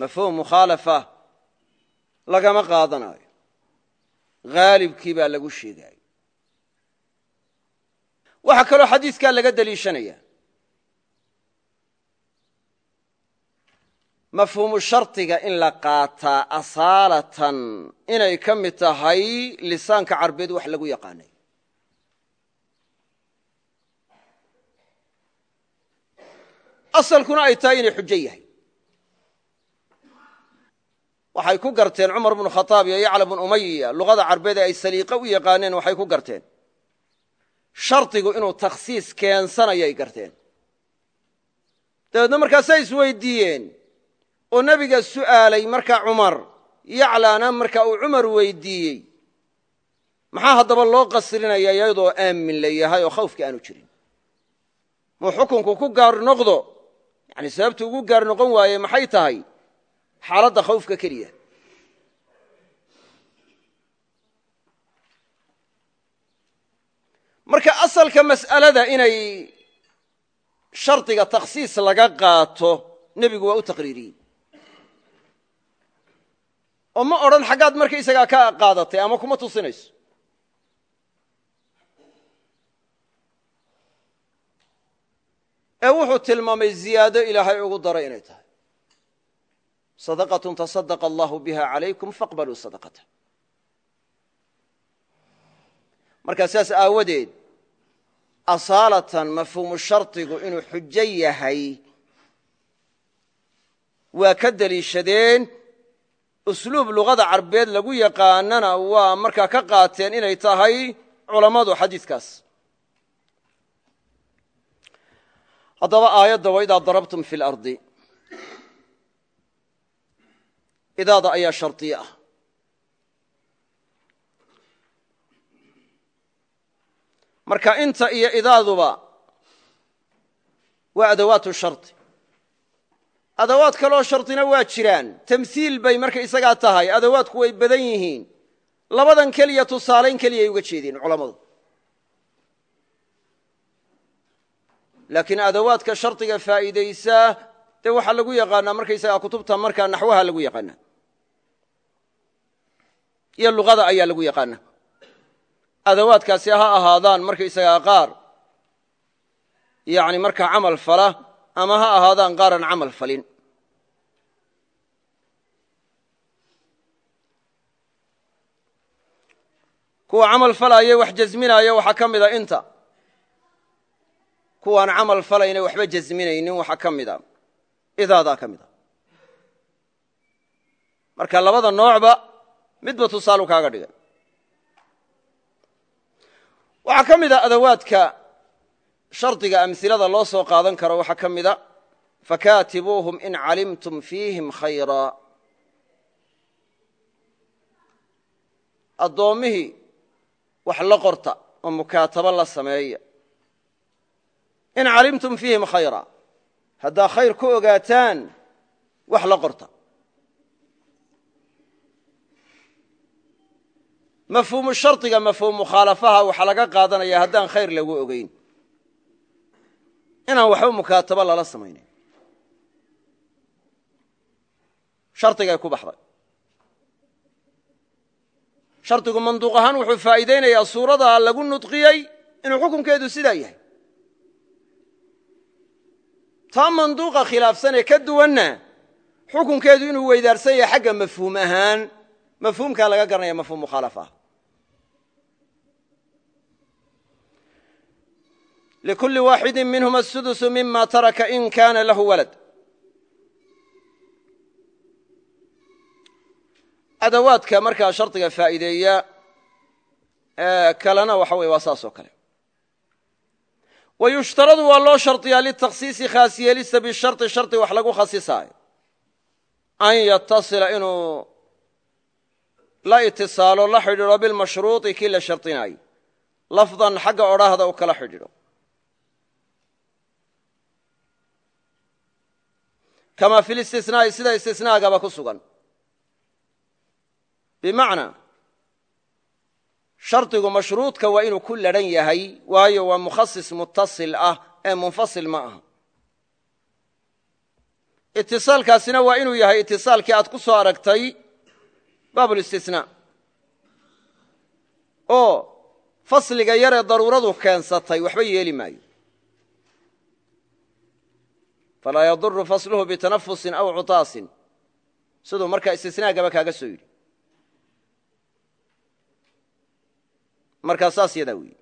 Mafhuum mukhaalafa lagama qaadanayo. Haalibkii baa lagu sheegaayo waxaa kaloo xadiidkaa laga deliishanaya. Mafhuumu shardiga in la qaataa asaalatan inay ka mid tahay lisaanka carbeed wax lagu yaqaanay. Asalkuna ay tahay inay xujo yahay waxay ku garteen cumar bnu khaaab iyo yacla bnu umaya luqada carbeed ee ay saliiqo u yaqaaneen waxay ku garteen. Shardigu inuu takhsiis keensanayay garteen. Dabeedna markaasay isweydiiyeen oo nebiga su'aalay markaa cumar yaclaana marka uu cumar weydiiyey maxaa haddaba loo qasrinaya iyadoo aamin la yahay oo khawfka aanu jirin? Muu xukunku ku gaar noqdo yani sababtu ugu gaar noqon waaye maxay tahay xaaladda khawfka keliya. Marka asalka mas'alada inay shardiga takhsiis laga qaato nebigu waa u taqriiriyey. Oo ma odhan xaggaad markaysagaa ka qaadatay ama kuma tusinayso. Ee wuxuu tilmaamay ziyaado ilaahay ugu daray inay tahay sadaqatun tasadaqa allahu biha calaykum faqbaluu sadaqata. Markaa saas aawadeed asaalatan mafhuumu shardigu inuu xujo yahay waa ka deliishadeen usluub luqada carbeed lagu yaqaanana waa markaa ka qaateen inay tahay culammadu xadiidkaas. Haddaba aayadda wa idaa darabtum idaada ayaa shardiye ah. Marka inta iyo idaaduba waa adawaatu shardi adawaad kaloo shardina waa jiraan. Tamhiil bay marka isagaa tahay. Adawaadku way badan yihiin. Labadan keliya tusaalayn keliyay uga jeedeen culammadu. Laakiin adawaadka shardiga faa'iidaysaa dee waxaa lagu yaqaanaa markaysagaa kutubta markaa naxwaha lagu yaqaanaa iyo luqada ayaa lagu yaqaanaa adawaadkaasi ha ahaadaan markaysagaa qaar yani markaa camal fala ama ha ahaadaan qaaran camal falin. Kuwa camal falaaye wax jasminaaya waxaa ka mida inta. Kuwaan camal falayna waxba jasminaynin waxaa ka mida idaadaa ka mida marka labada noocba midba tusaalu kaaga dhigay. Waxaa ka mida adawaadka shardiga amhilada loo soo qaadan karo waxaa ka mida fakaatibuuhum in calimtum fiihim khayra. Addoommihii wax la qorta oo mukaatabo la sameeya. In calimtum fiihim khayra haddaa khayr ku ogaataan wax la qorta mafhuumu shardiga mafhuum mukhaalafaha waxaa laga qaadanaya haddaan khayr lagu ogeyn. Inaan waxba mukaatabo lala samaynin. Shardigay ku baxday. Shardigu manduuq ahaan wuxuu faa'iidaynayaa suuradaa lagu nudqiyey inuu xukunkeedu sidaa yahay. Taa manduuqa khilaafsanee ka duwanna xukunkeedu inuu weydaarsan yahay xagga mafhuum ahaan. Mafhuumkaa laga garanaya mafhuum mukhaalafa likulli waaxidi minhuma asudusu mima taraka in kaana lahu walad adawaadka markaa shardiga faa'iideeya kalena waxa weye waa saas oo kale wa yushtaradu waa loo shardiyaa litakhsiisi khaas yeelista bishardi shardi wax lagu khasisaayo an yatasila inuu la itisaalo la xidhiidho bilmashruuطi kii la shardinaayo lafdan xagga odhaahda u kala xidhiidho kama fi listisnaa'i sida istisnaagaba ku sugan bimacnaa shardigu mashruudka waa inuu ku ladhan yahay waayo waa mukhasis mutasil ah ee munfasil ma aha itisaalkaasina waa inuu yahay itisaalkii aad ku soo aragtay baabulistisnaa oo fasliga yaree daruuradu keensatay waxba yeeli maayo falaa yaduru fasluhu bitanafusin aw cutaasin. Siduu markaa istisnaagaba kaaga soo yidhi. Markaa saas yadaa weyi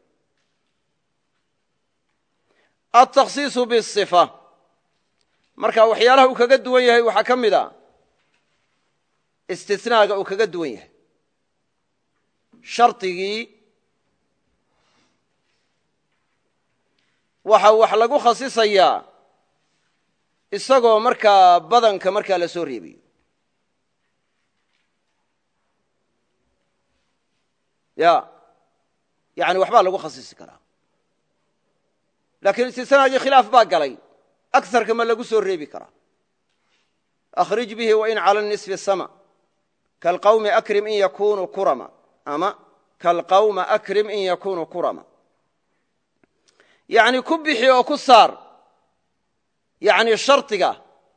altakhsiisu biصifa marka waxyaalaha uu kaga duwan yahay waxaa ka mid a istisnaaga uu kaga duwan yahay. Shardigii waxa wax lagu khasisayaa isagoo markaa badanka markaa la soo reebayo ya yani waxbaa lagu khasisi karaa. Lakiin istisnaagii khilaaf baa galay akarka ma lagu soo reebi karaa. Akhrij bihi wain cala nisfi sama kalqawmi akrim in yakunu kurama ama kalqawma akrim in yakunu kurama. Yacni ku bixi oo ku saar yacni shardiga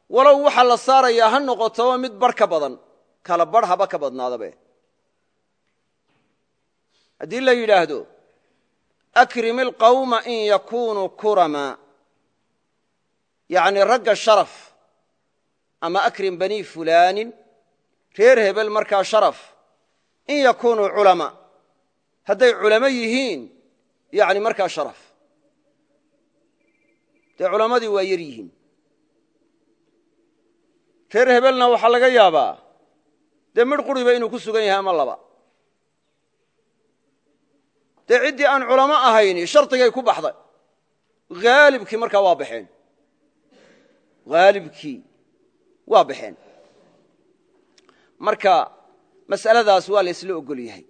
walow waxa la saarayaa ha noqotoba mid bar ka badan kala bar haba ka badnaadabe. Haddii la yidhaahdo akrim ilqawma in yakunuu kurama. Yacni ragga sharaf ama akrim banii fulaanin reer hebel markaa sharaf in yakunuu culama. Hadday culamo yihiin yani markaa sharaf dee culammadii waa yar yihiin. Reer hebelna waxaa laga yaabaa dee midh quriba inuu ku sugan yahay ama laba. Dee ciddii aan culamo ahayni shardigay ku baxday. Haalibkii markaa waa baxeen. Haalibkii waa baxeen. Marka mas'aladaas waa la ysla ogol yahay.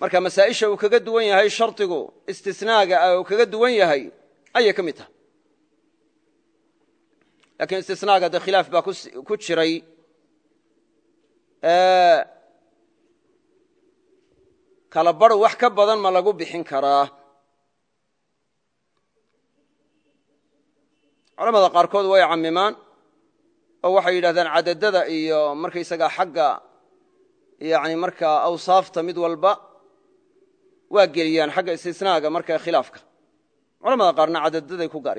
Marka masaa'isha uu kaga duwan yahay shardigu istisnaaga ah uu kaga duwan yahay ayay ka mid tahay. Lakiin istisnaaga dee khilaaf baa ku jiray kala bar wax ka badan ma lagu bixin karaa. Culamada qaarkood way camimaan oo waxay yidhahdaan cadadada iyo markaysagaa xagga yani markaa awsaafta mid walba waa geliyaan xagga istisnaaga marka khilaafka culamada qaarna cadadaday ku gaar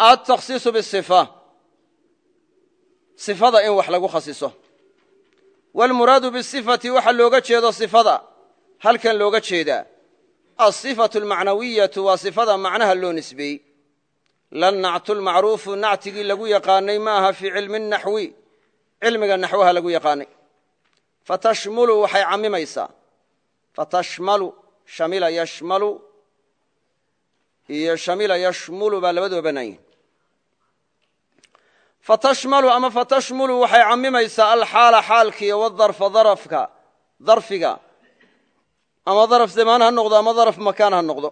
atakhsiisu bisifa. Sifada in wax lagu khasiso walmuraadu bisifati waxa looga jeedo sifada. Halkan looga jeedaa alsifatu almacnawiyatu waa sifada macnaha loo nisbeeyey. Lanactu lmacruufu nactigii lagu yaqaanay maaha fii cilmi naxwi. Cilmiga naxwaha lagu yaqaanay. Fatashmulu waxay camimaysaa fatashmalu shamila yashmalu iyo shamila yashmulu baa labadooba bannaayihin fatashmalu ama fatashmulu waxay camimaysaa alxaala xaalkiiyo wadarfa darafka darfiga. Ama daraf zamaan ha noqdo ama daraf makaan ha noqdo.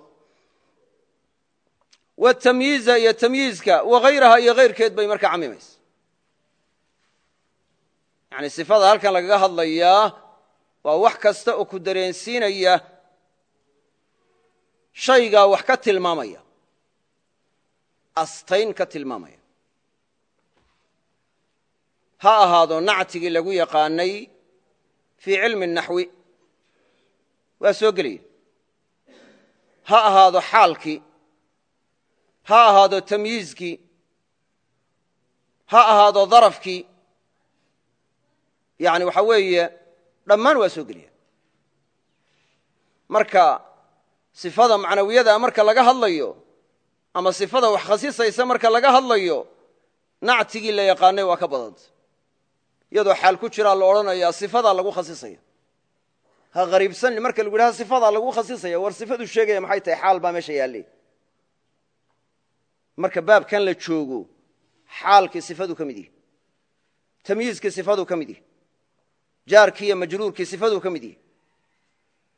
Watamyiiza iyo tamyiizka wagayraha iyo kayrkeed bay markaa camimaysa yani sifada halkan lagaga hadlayaa waa wax kasta oo ku dareensiinaya shaygaa wax ka tilmaamaya. Astayn ka tilmaamaya. Ha ahaado nactigii lagu yaqaanay fii cilmi naxwi. Waa soo gelaya ha ahaado xaalkii ha ahaado tamyiizkii ha ahaado darafkii yani waxa weeye dhammaan waa soo gelaya marka sifada macnawiyada marka laga hadlayo ama sifada wax khasisaysa marka laga hadlayo nactigii la yaqaanay waa ka badanta iyadoo xaal ku jiraa la odhanayaa sifadaa lagu khasisaya. Ha hariibsan marka lagu yidhaha sifadaa lagu khasisaya war sifadu sheegaya maxay tahay xaal baa meesha yaalle marka baabkan la joogo xaalkii sifadu ka mid yihi tamyiizkii sifaduu ka mid yihi jaarkii iyo majruurkii sifaduu ka mid yihi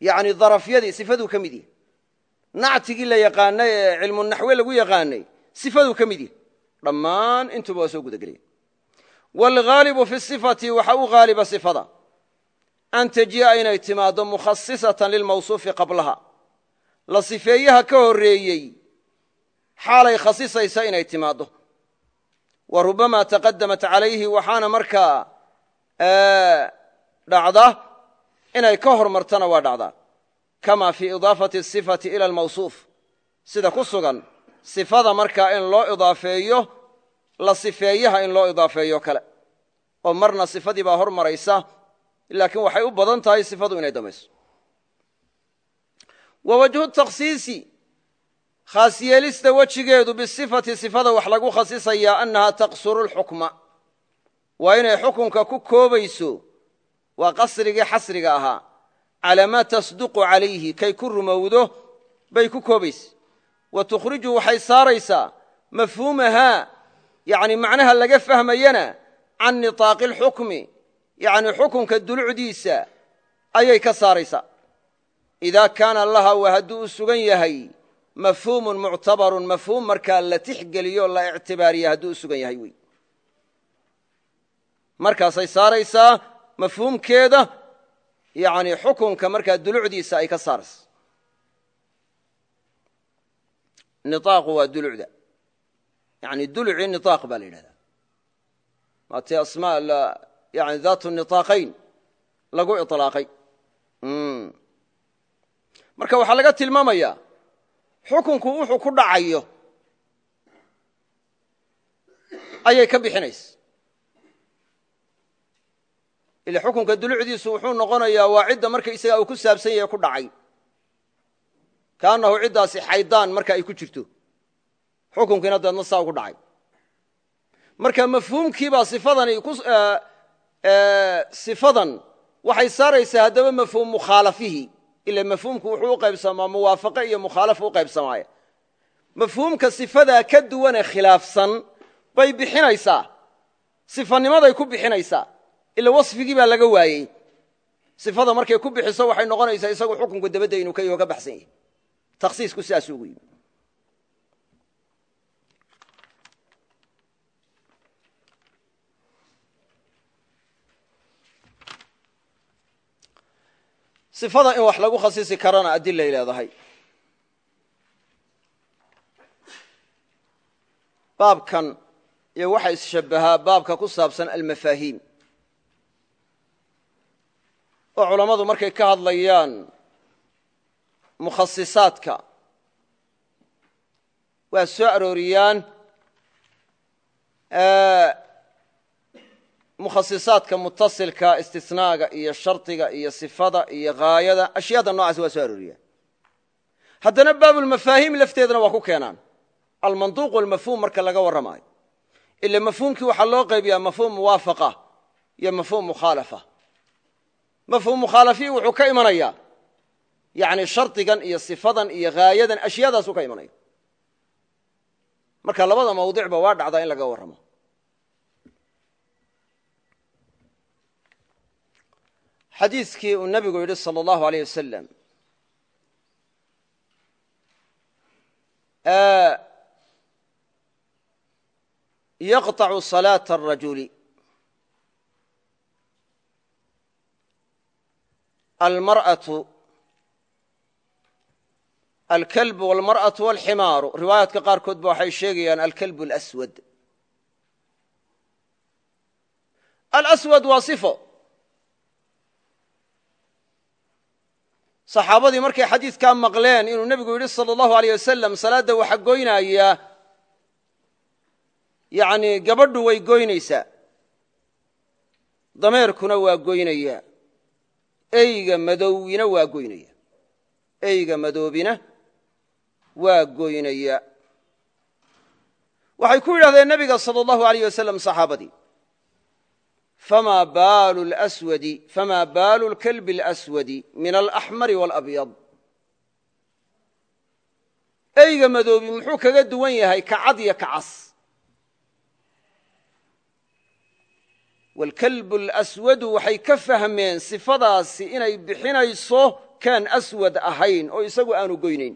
yani darafyadii sifaduu ka mid yihi nactigii la yaqaanay ee cilmu naxwe lagu yaqaanay sifaduu ka mid yahy dhammaan intuba waa soo gudagelaya waalhaalibu fi sifati waxa u haaliba sifada. An tajii'a inay timaaddo mukhasisatan lilmawsuufi qablaha. La sifeeyaha ka horreeyey xaalay khasisaysa inay timaaddo. Wa rubama taqadamat calayhi waxaana markaa dhacda inay ka hormartana waa dhacdaa kama fii idaafati asifati ila almawsuuf. Sida ku sugan sifada markaa in loo idaafeeyo la sifeeyaha in loo idaafeeyo kale. Oo marna sifadii baa hormaraysa laakiin waxay u badan tahay sifadu inay damayso wa wajhu takhsiisi khaas yeelista wejigeedu bisifati sifada wax lagu khasisayaa annahaa taqsuru lxukma waa inay xukunka ku koobayso waa qasrigii xasriga ahaa calaa maa tasduqu calayhi kay ku rumowdo bay ku koobaysa wa tukhriju waxay saaraysaa mafhuumahaa yani macnaha laga fahmayana can niطaaqi اlxukmi yani xukunka dulucdiisa ayay ka saaraysaa. Idaa kaana laha wa hadduu u sugan yahay mafhuumun muctabarun mafhuum markaa la tixgeliyo la ictibaariya hadduu u sugan yahay wey. Markaasay saaraysaa mafhuumkeeda yani xukunka markaa dulucdiisa ay ka saarayso. Niaaqu waa dulucda. Yani duluci niaaq baa la yidhahdaa. Maatii asma yani daat niaaqayn lagu ilaaqay hmm. marka waxaa laga tilmaamayaa xukunku wuxuu ku dhacayo. Ayay ka bixinaysa ila xukunka dulucdiisu wuxuu noqonayaa waa cidda marka isaga uu ku saabsan yahay ku dhacay. Kaannahu ciddaasi xaydaan marka ay ku jirto. Xukunkiina deedna saa ugu dhacay. Marka mafhuumkiibaa sifadan waxay saaraysaa haddaba mafhuum mukhaalafihi ila mafhuumku wuxuu u qaybsamaa muwaafaqe iyo mukhaalafo u qaybsamaaya mafhuumka sifadaa ka duwane khilaafsan bay bixinaysaa. Sifanimaday ku bixinaysaa ila wasfigii baa laga waayey. Sifada markay ku bixiso waxay noqonaysaa isagu xukunku dabadda inuu ka yaho ka baxsan yahay. Takhsiisku sidaasuu ugu yimi sifada in wax lagu khasisi karana adilay leedahay. Baabkan iyo waxa isshabbahaa baabka ku saabsan almafaahiim oo culammadu markay ka hadlayaan mukhasisaadka waa soo arooriyaan mukhasisaadka mutasilka istisnaaga iyo shardiga iyo sifada iyo haayada ashyaada noocaas waa soo arooriyaan. Haddana baabulmafaahiim lafteedana waa ku keenaan. Almanduuq walmafhuum marka laga warramaayo ila mafhuumkii waxaa loo qaybiyaa mafhuum muwaafaqa iyo mafhuum mukhaalafa mafhuum mukhaalafii wuxuu ka imanayaa yani shardigan iyo sifadan iyo haayadan ashyaadaasuu ka imanaya marka labada mawdicba waa dhacdaa in laga warramo xadiiskii uu nabigu yidhi salى اllahu aleyh wasalam yaqطacu salaaة الrajuli almarأaةu alkalb wاlmarأaةu wاlximaaru riwaayaadka qaarkood ba waxay sheegayaan alkalb اlaswad alaswad waa صifo saxaabadii markay xadiidkaa maqleen inuu nebigu yidhi salى اllahu aleyh wasalam salaadda waxa goynaya yani gabadhu way goynaysaa dameerkuna waa goynaya eyga madowina waa goynaya eyga madoobina waa goynaya waxay ku yidhahdeen nebiga salى اllahu aleyh wasalam saxaabadii fama baalu lswadi fama baalu lkalbi اlaswadi min alaxmari wاlabyad eyga madoobi muxuu kaga duwan yahay ka cad iyo ka cas wاlkalbu اlaswadu waxay ka fahmeen sifadaasi inay bixinayso kaan aswad ahayn oo isagu aanu goynayn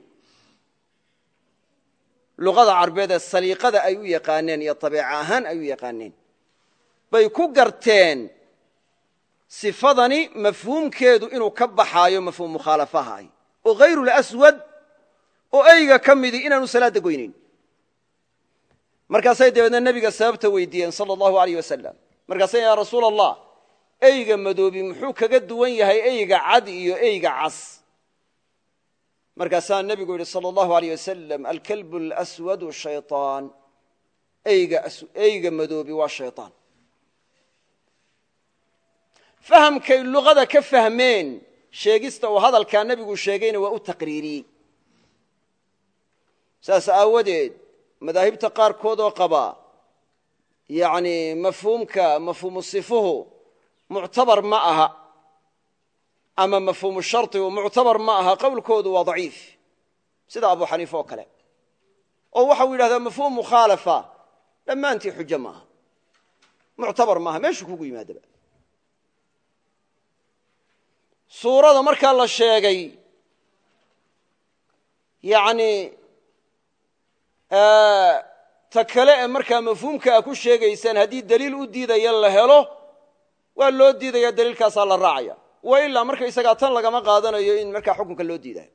luqada carbeed ee saliiqada ay u yaqaaneen iyo abeeca ahaan ay u yaqaaneen bay ku garteen sifadani mafhuumkeedu inuu ka baxaayo mafhuum mukhaalafahaay oo hayrulaswad oo eyga ka midii inaanu salaadda goynayn markaasay dabeedna nebiga sababta weydiiyeen sala allahu aleyh wasalam markaasay yaa rasuul allah eyga madoobi muxuu kaga duwan yahay eyga cad iyo eyga cas? Markaasaa nebigu yidhi sala allahu aleyh wasalam alkalbu alaswadu shayطaan eyga madoobi waa shayطaan fahamkay luqada ka fahmeen sheegista uu hadalkaa nebigu sheegayna waa u taqriiriyey. Saas aawadeed madaahibta qaarkood oo qaba yani mafhuumka mafhuumu sifuhu muctabar ma aha ama mafhuumu shardigu muctabar ma aha qowlkoodu waa daciif. Sida abu xaniifa oo kale. Oo waxau yidhahdaa mafhuum mukhaalafa dhammaantii xujo maaha muctabar maaha meeshuu kugu yimaadaba. Suurada markaa la sheegay yani ta kale ee markaa mafhuumka a ku sheegaysaan haddii daliil u diidaya la helo waa loo diidaya daliilkaasaa la raacaya. Wa ilaa marka isagaa tan lagama qaadanayo in markaa xukunka loo diidayo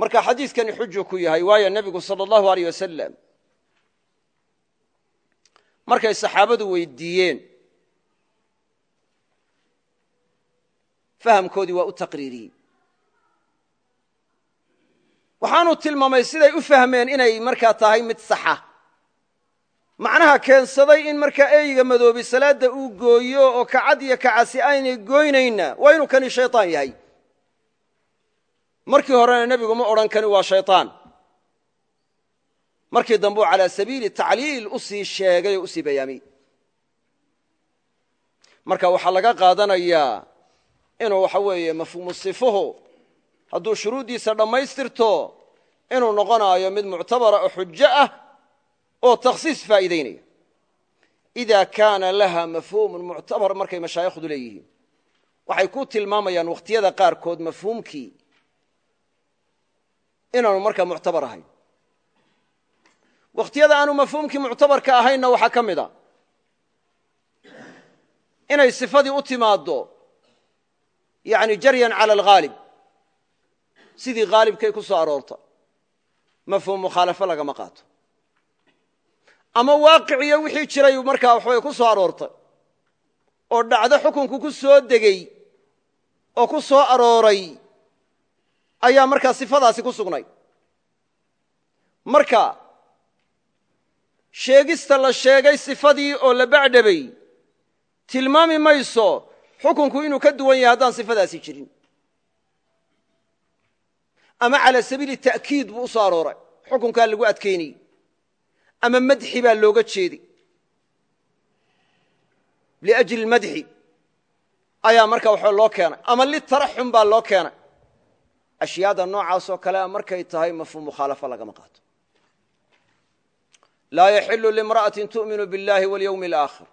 marka xadiidkani xuju ku yahay waayo nebigu sala allahu aleyh wasalam markay saxaabadu weydiiyeen fahamkoodii waa u taqriiriyey waxaanu tilmaamay siday u fahmeen inay markaa tahay mid saxa. Macnaha keensaday in markaa eyga madoobi salaadda uu gooyo oo kacad iyo kacasi aynay gooynayna waa inuu kani shayطaan yahay. Markii horena nebigu ma odhan kani waa shayطaan markii dambe u calaa sabiili tacliil u sii sheegay oo u sii bayaamiyey. Marka waxaa laga qaadanayaa inuu waxa weeye mafhuumu sifuhu hadduu shuruuddiisa dhammaystirto inuu noqonaayo mid muctabara oo xujo ah oo takhsiis faa'iidaynaya ida kaana laha mafhuumun muctabar markay mashaayikhdu leeyihiin. Waxay ku tilmaamayaan wakhtiyada qaarkood mafhuumkii inaanu markaa muctabar ahayn. Wakhtiyada aanu mafhuumkii muctabarka ahaynna waxaa ka mid a inay sifadii u timaaddo yani jaryan cala alghaalib sidii haalibkay ku soo aroorta mafhuum mukhaalafo lagama qaato. Ama waaqiciyo wixii jiray markaa waxaway ku soo aroortay oo dhacdo xukunku ku soo degey oo ku soo arooray ayaa markaa sifadaasi ku sugnay. Marka sheegista la sheegay sifadii oo la bacdhabay tilmaami mayso xukunku inuu ka duwan yahay haddaan sifadaasi jirin ama calaa sabiili ta'kiid buu u soo arooray. Xukunkaa lagu adkaynayey ama madxi baa looga jeeday. Liajli madxi ayaa markaa waxaa loo keenay. Ama litaraxum baa loo keenay. Ashyaada noocaasoo kalea markay tahay mafhuum mukhaalafo lagama qaato. Laa yaxilu limra'atin tu'minu biاllahi walyowmi alaakhir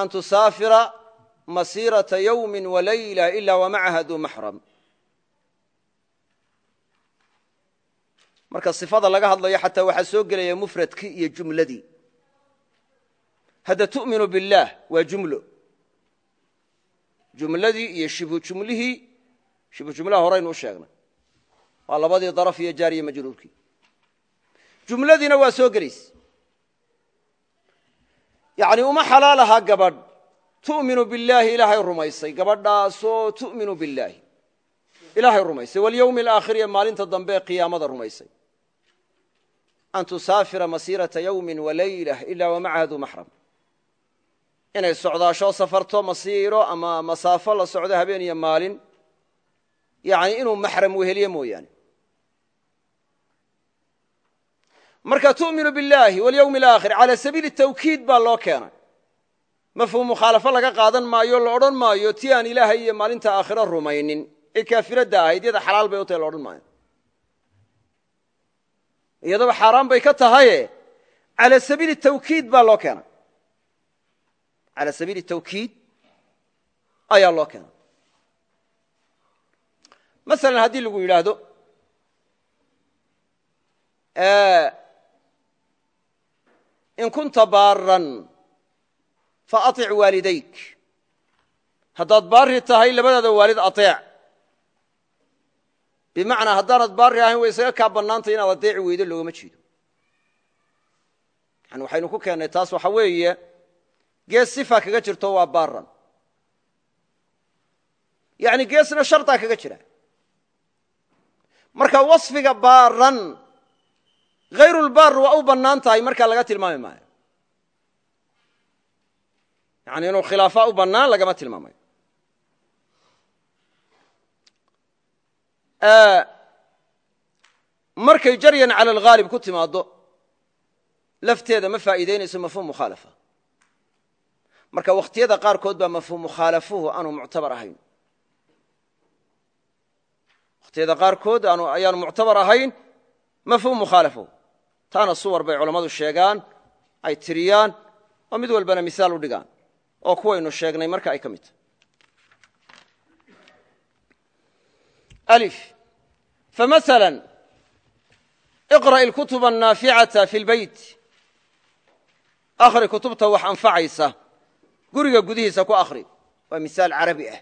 an tusaafira masiirata yowmi walayla ila wamacaha duu maxram marka sifada laga hadlayo xataa waxaa soo gelaya mufradkii iyo jumladii hadda tu'minu biاllaah waa jumlo. Jumladii iyo shibhu jumlihii shibhu jumlaha horaynu u sheegnay. Waa labadii daraf iyo jaariya majruurkii jumladiina waa soo gelaysa yani uma xalaal aha gabadh tu'minu billaahi ilaahay rumaysay. Gabadhaasoo tu'minu billaahi ilaahay rumaysay. Walyowmi alaakhir iyo maalinta dambe ee qiyaamada rumaysay an tusaafira masiirata yowmi walaylah ila wamacaha duu maxram inay socdaasho safarto masiiro ama masaafo la socdo habeen iyo maalin yani inuu maxram weheliye mooyaane marka tu'minu biاllahi walyowmi alaakhir cala sabiili tawkiid baa loo keenay mafhuum mukhaalafo laga qaadan maayo la odhan maayo ti aan ilaahay iyo maalinta aakhiro rumaynin ee kaafiradda ahayd yada xalaal bay u tahay la odhan maayo iyadaba xaaraan bay ka tahaye. Ala sabiili tawkiid baa loo keenay. Ala sabiili tawkiid ayaa loo keenay. Masalan haddii lagu yidhaahdo in kunta baaran faaic waalidayk. Haddaad baari tahay labadaada waalid aeec bimacnaa haddaanad baari ahayn way isaga kaa bannaantay inaad adeeci weydo loogama jeedo. Yani waxaynu ku keennay taas waxa weeye gees sifa kaga jirto waa baaran yani geesna shardaa kaga jira. Marka wasfiga baaran hayrulbaar waa u bannaan tahay markaa laga tilmaami maayo. Yani inuu khilaafa u bannaan lagama tilmaamayo markay jaryan cala alghaalib ku timaaddo lafteeda ma faa'iidaynayso mafhuum mukhaalafa. Marka wakhtiyada qaarkood baa mafhuum mukhaalafuhu aanu muctabar ahayn. Wakhtiyada qaarkood ayaanu muctabar ahayn mafhuum mukhaalafuhu taana suwar bay culammadu sheegaan ay tiriyaan oo mid walbana misaal u dhigaan oo kuwaynu sheegnay marka ay ka mid tahay famasala iqra'i alkutuba annaaficata fi lbeyt akhri kutubta wax anfacaysa guriga gudihiisa ku akhri waa misaal carabi ah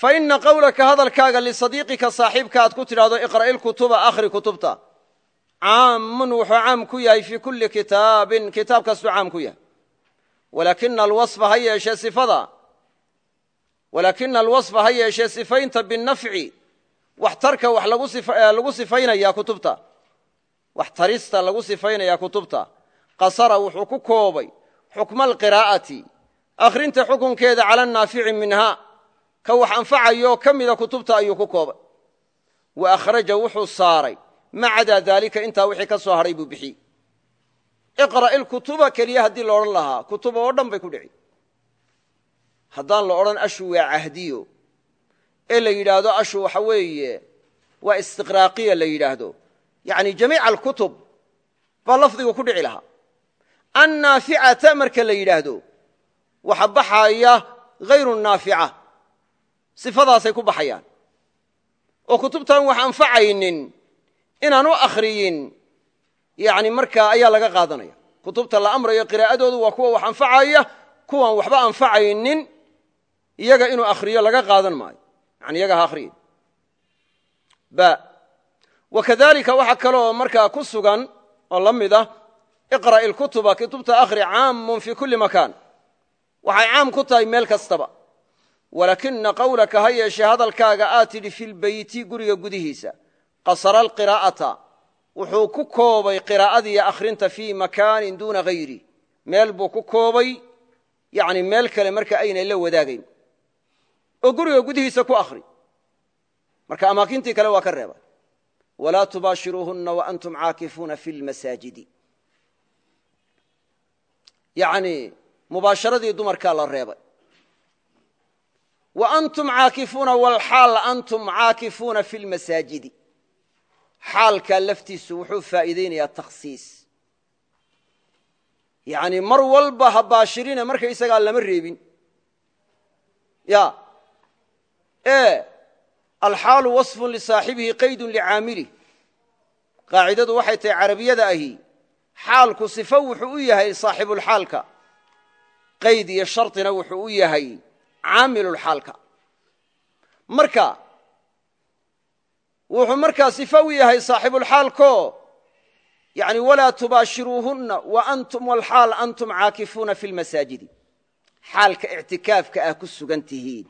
fa ina qowlaka hadalkaaga lisadiiqika saaxiibka aad ku tidhahdo iqra'i lkutuba akhri kutubta caamun wuxuu caam ku yahay fii kulli kitaabin kitaab kastuu caam ku yahay walaakina alwasfa ha yeeshee sifada walaakina alwasfa ha yeeshee sifaynta binafci waxtarka wax lagu sifaynaya kutubta. Wax lagu sifaynaya kutubta. Qasara wuxuu ku koobay xukma alqiraa'ati. Akhrinta xukunkeeda cala naafici minha. Ka wax anfacayo ka mida kutubta ayuu ku koobay. Wa akhraja wuxuu saaray ma cadaa daalika intaa wixii ka soo hadhay buu bixiyey iqra'i lkutuba keliya haddii la odhan lahaa. Kutuba oo dhan bay ku dhici haddaan la odhan ashu waa cahdiyo ee la yidhaahdo ashu waxa weeye waa istiqraaqiya la yidhaahdo. Yani jamiica alkutub baa lafdigu ku dhici lahaa. Annaaficata marka la yidhaahdo waxa baxaya hayru naafica sifadaasay ku baxayaan. Oo kutubtan wax anfacaynin inaan u akhriyin yani markaa ayaa laga qaadanaya. Kutubta la amrayo qiraa'adoodu waa kuwa wax anfacaya kuwan waxba anfacaynin iyaga inuu akhriyo laga qaadan maayo. Yani iyaga ha akhriyin. Ba wakadalika waxaa kaloo markaa ku sugan oo la mid ah iqra'i lkutuba kutubta akhri caamun fii kulli makaan waxay caam ku tahay meel kastaba. Walaakina qowlaka ha yeeshee hadalkaaga aad tidhi fi guriga gudihiisa. Qasara alqiraa'ata. Wuxuu ku koobay qiraa'adiiyo akhrinta fii makaanin duuna hayri meel buu ku koobay yani meel kale marka aynay la wadaagayn oo guriga gudihiisa ku akhri. Marka amaakintii kale waa ka reeba walaa tubaashiruuhunna waantum caakifuuna fi lmasaajidi yani mubaasharadii dumarkaa la reebay. Wa antum caakifuuna walxaal antum caakifuuna fi lmasaajidi xaalkaa laftiisu wuxuu faa'iideynayaa takhsiis. Yani mar walba ha baashirina markaysagaa lama reebin. Ya e alxaalu waصfu lisaaxibihi qaydun licaamilih qaacidadu waxay tahay carabiyada ahi xaalku sifo wuxuu u yahay saaxibulxaalka qayd iyo shardina wuxuu u yahay caamilulxaalka marka wuxuu markaa sifo u yahay saaxibulxaalko yani walaa tubaashiruuhunna wa antum walxaal antum caakifuuna fi lmasaajidi xaalka ictikaafka ah ku sugan tihiin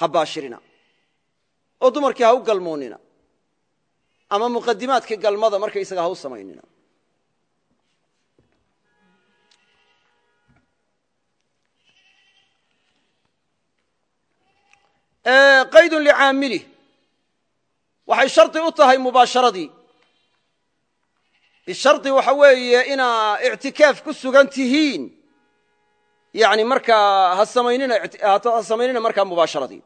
ha baashirina oo dumarkii ha u galmoonnina ama muqadimaadkii galmada markaysaga ha u samaynina. Qaydun licaamilih waxay shardi u tahay mubaasharadii bishardi waxa weeye inaa ictikaaf ku sugan tihiin yani markaa ha samaynina markaa mubaasharadii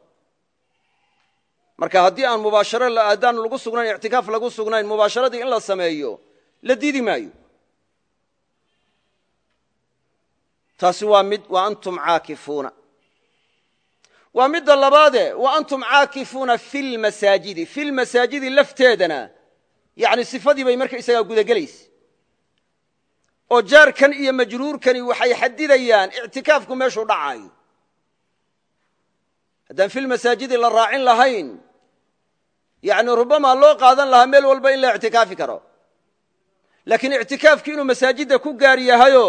marka haddii aan mubaasharo haddaan lagu sugnayn ictikaaf lagu sugnayn mubaasharadii in la sameeyo la diidi maayo. Taasi waa mid wa antum caakifuuna. Waa midda labaade wa antum caakifuuna fi lmasaajidi fi lmasaajidi lafteedana yani sifadii bay markaysagaa gudagelaysa oo jaarkan iyo majruurkani waxay xadidayaan ictikaafku meeshuu dhacaayo. Haddaan fi lmasaajidi la raacin lahayn yani rubamaa loo qaadan lahaa meel walba in la ictikaafi karo. Laakiin ictikaafki inuu masaajidda ku gaar yahayo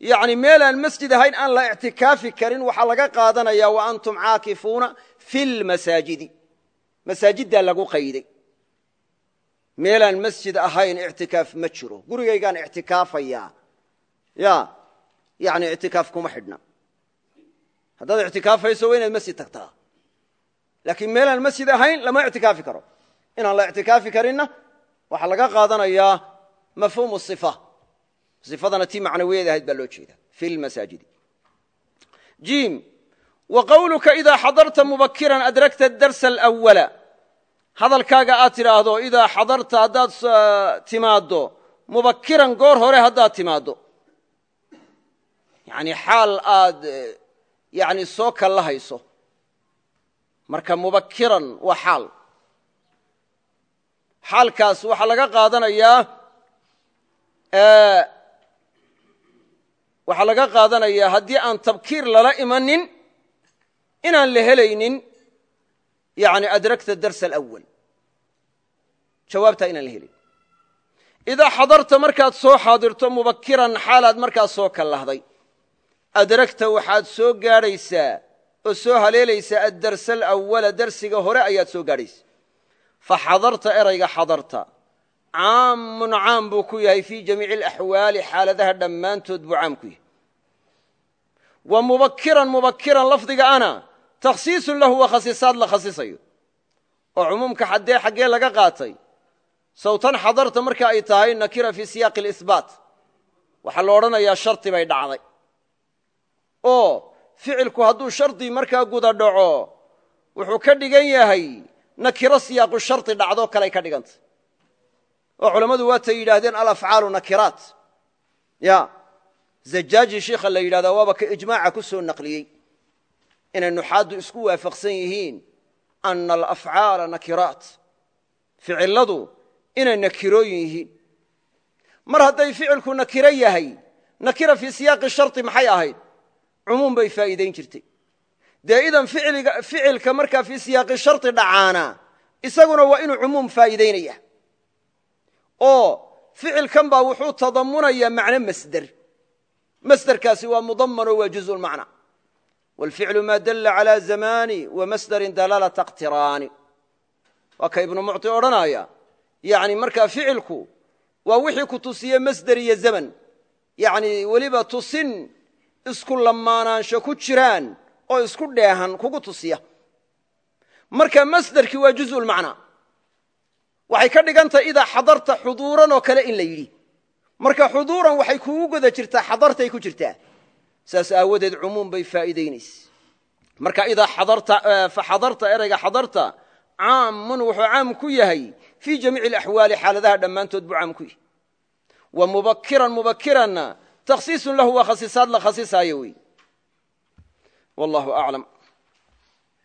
yani meelaan masjid ahayn aan la ictikaafi karin waxaa laga qaadanaya wa antum caakifuuna fi lmasaajidi masaajiddaa lagu qayday meelaan masjid ahayn ictikaaf ma jiro. Gurigaygaan ictikaafayaa ya yani ictikaaf kuma xidhna. Haddaad ictikaafayso waa inaad masjid tagtaa. Laakiin meelaan masjid ahayn lama ictikaafi karo. Inaan la ictikaafi karinna waxaa laga qaadanayaa mafhuumu ifa ifadana tii macnawiyeed ahayd baa loo jeeda fi lmasaajidi jim wa qawluka idaa xadarta mubakiran adrakta darsa alawala hadalkaaga aad tidhaahdo idaa xadarta haddaad timaaddo mubakiran goor hore haddaad timaaddo. Yani xaal aad yani soo kalla hayso marka mubakiran waa xaal. Xaalkaas waxaa laga qaadanayaa waxaa laga qaadanayaa haddii aan tabkiir lala imanin inaan la helaynin yani adragta dars alawal jawaabtaa inaan la helin. Idaa xadarta markaad soo xaadirto mubakiran xaalaad markaas soo kallahday adragta waxaad soo gaadhaysaa oo soo haleelaysaa addarsa alawala darsiga hore ayaad soo gaadhaysa. Fa xadarta erayga xadarta caamun caam buu ku yahay fii jamiici alaxwaali xaaladaha dhammaantood buu caam ku yahay. Wa mubakiran mubakiran lafdiga takhsiisun lahu waa khasiisaad la khasisayo oo cumuumka xaddee xaggee laga qaatay. sawtan xadarta marka ay tahay nakira fii siyaaqi اlisbaat waxaa la odhanayaa shardi bay dhacday. oo ficilku hadduu shardi markaa guda dhaco wuxuu ka dhigan yahay nakiro siyaaqu shardi dhacdoo kaley ka dhigantay. oo culammadu waatay yidhaahdeen alafcaalu nakiraat. ya zajaaji shiikha la yidhahdaa waaba ka ijmaaca ku soo naqliyey inay nuxaaddu isku waafaqsan yihiin ana alafcaala nakiraat. Ficiladu inay nakirooyin yihiin. Mar hadday ficilku nakiro yahay nakira fii siyaaqi shardi maxay ahayd? Cumuum bay faa'iidayn jirtay. Dee idan ficilka markaa fii siyaaqi shardi dhacaana isaguna waa inuu cumuum faa'iidaynaya. Oo ficilkan baa wuxuu tadamunayaa macno masder. Masderkaasi waa mudamano waa juzu lmacna wاlficlu ma dala calى zamani wamasdarin dalaalata اqtiraani waa ka ibnu mucطi odhanaya yani markaa ficilku waa wixii ku tusiye masder iyo zaman yani weliba tusin isku lamaanaansho ku jiraan oo isku dheehan kugu tusiya marka masderkii waa juzu lmacna waxay ka dhigan tahay idaa xadarta xuduuran oo kale in la yidhi marka xuduuran waxay kugu goda jirtaa xadartay ku jirtaa saas aawadeed cumuum bay faa'iidaynaysa marka idaa fa xadarta erayga xadarta caamun wuxuu caam ku yahay fii jamiici alaxwaali xaaladaha dhammaantood buu caam ku yahay. Wa mubakiran mubakiranna takhsiisun lahu waa khasiisaad la khasisaayo wey. Wallahu aclam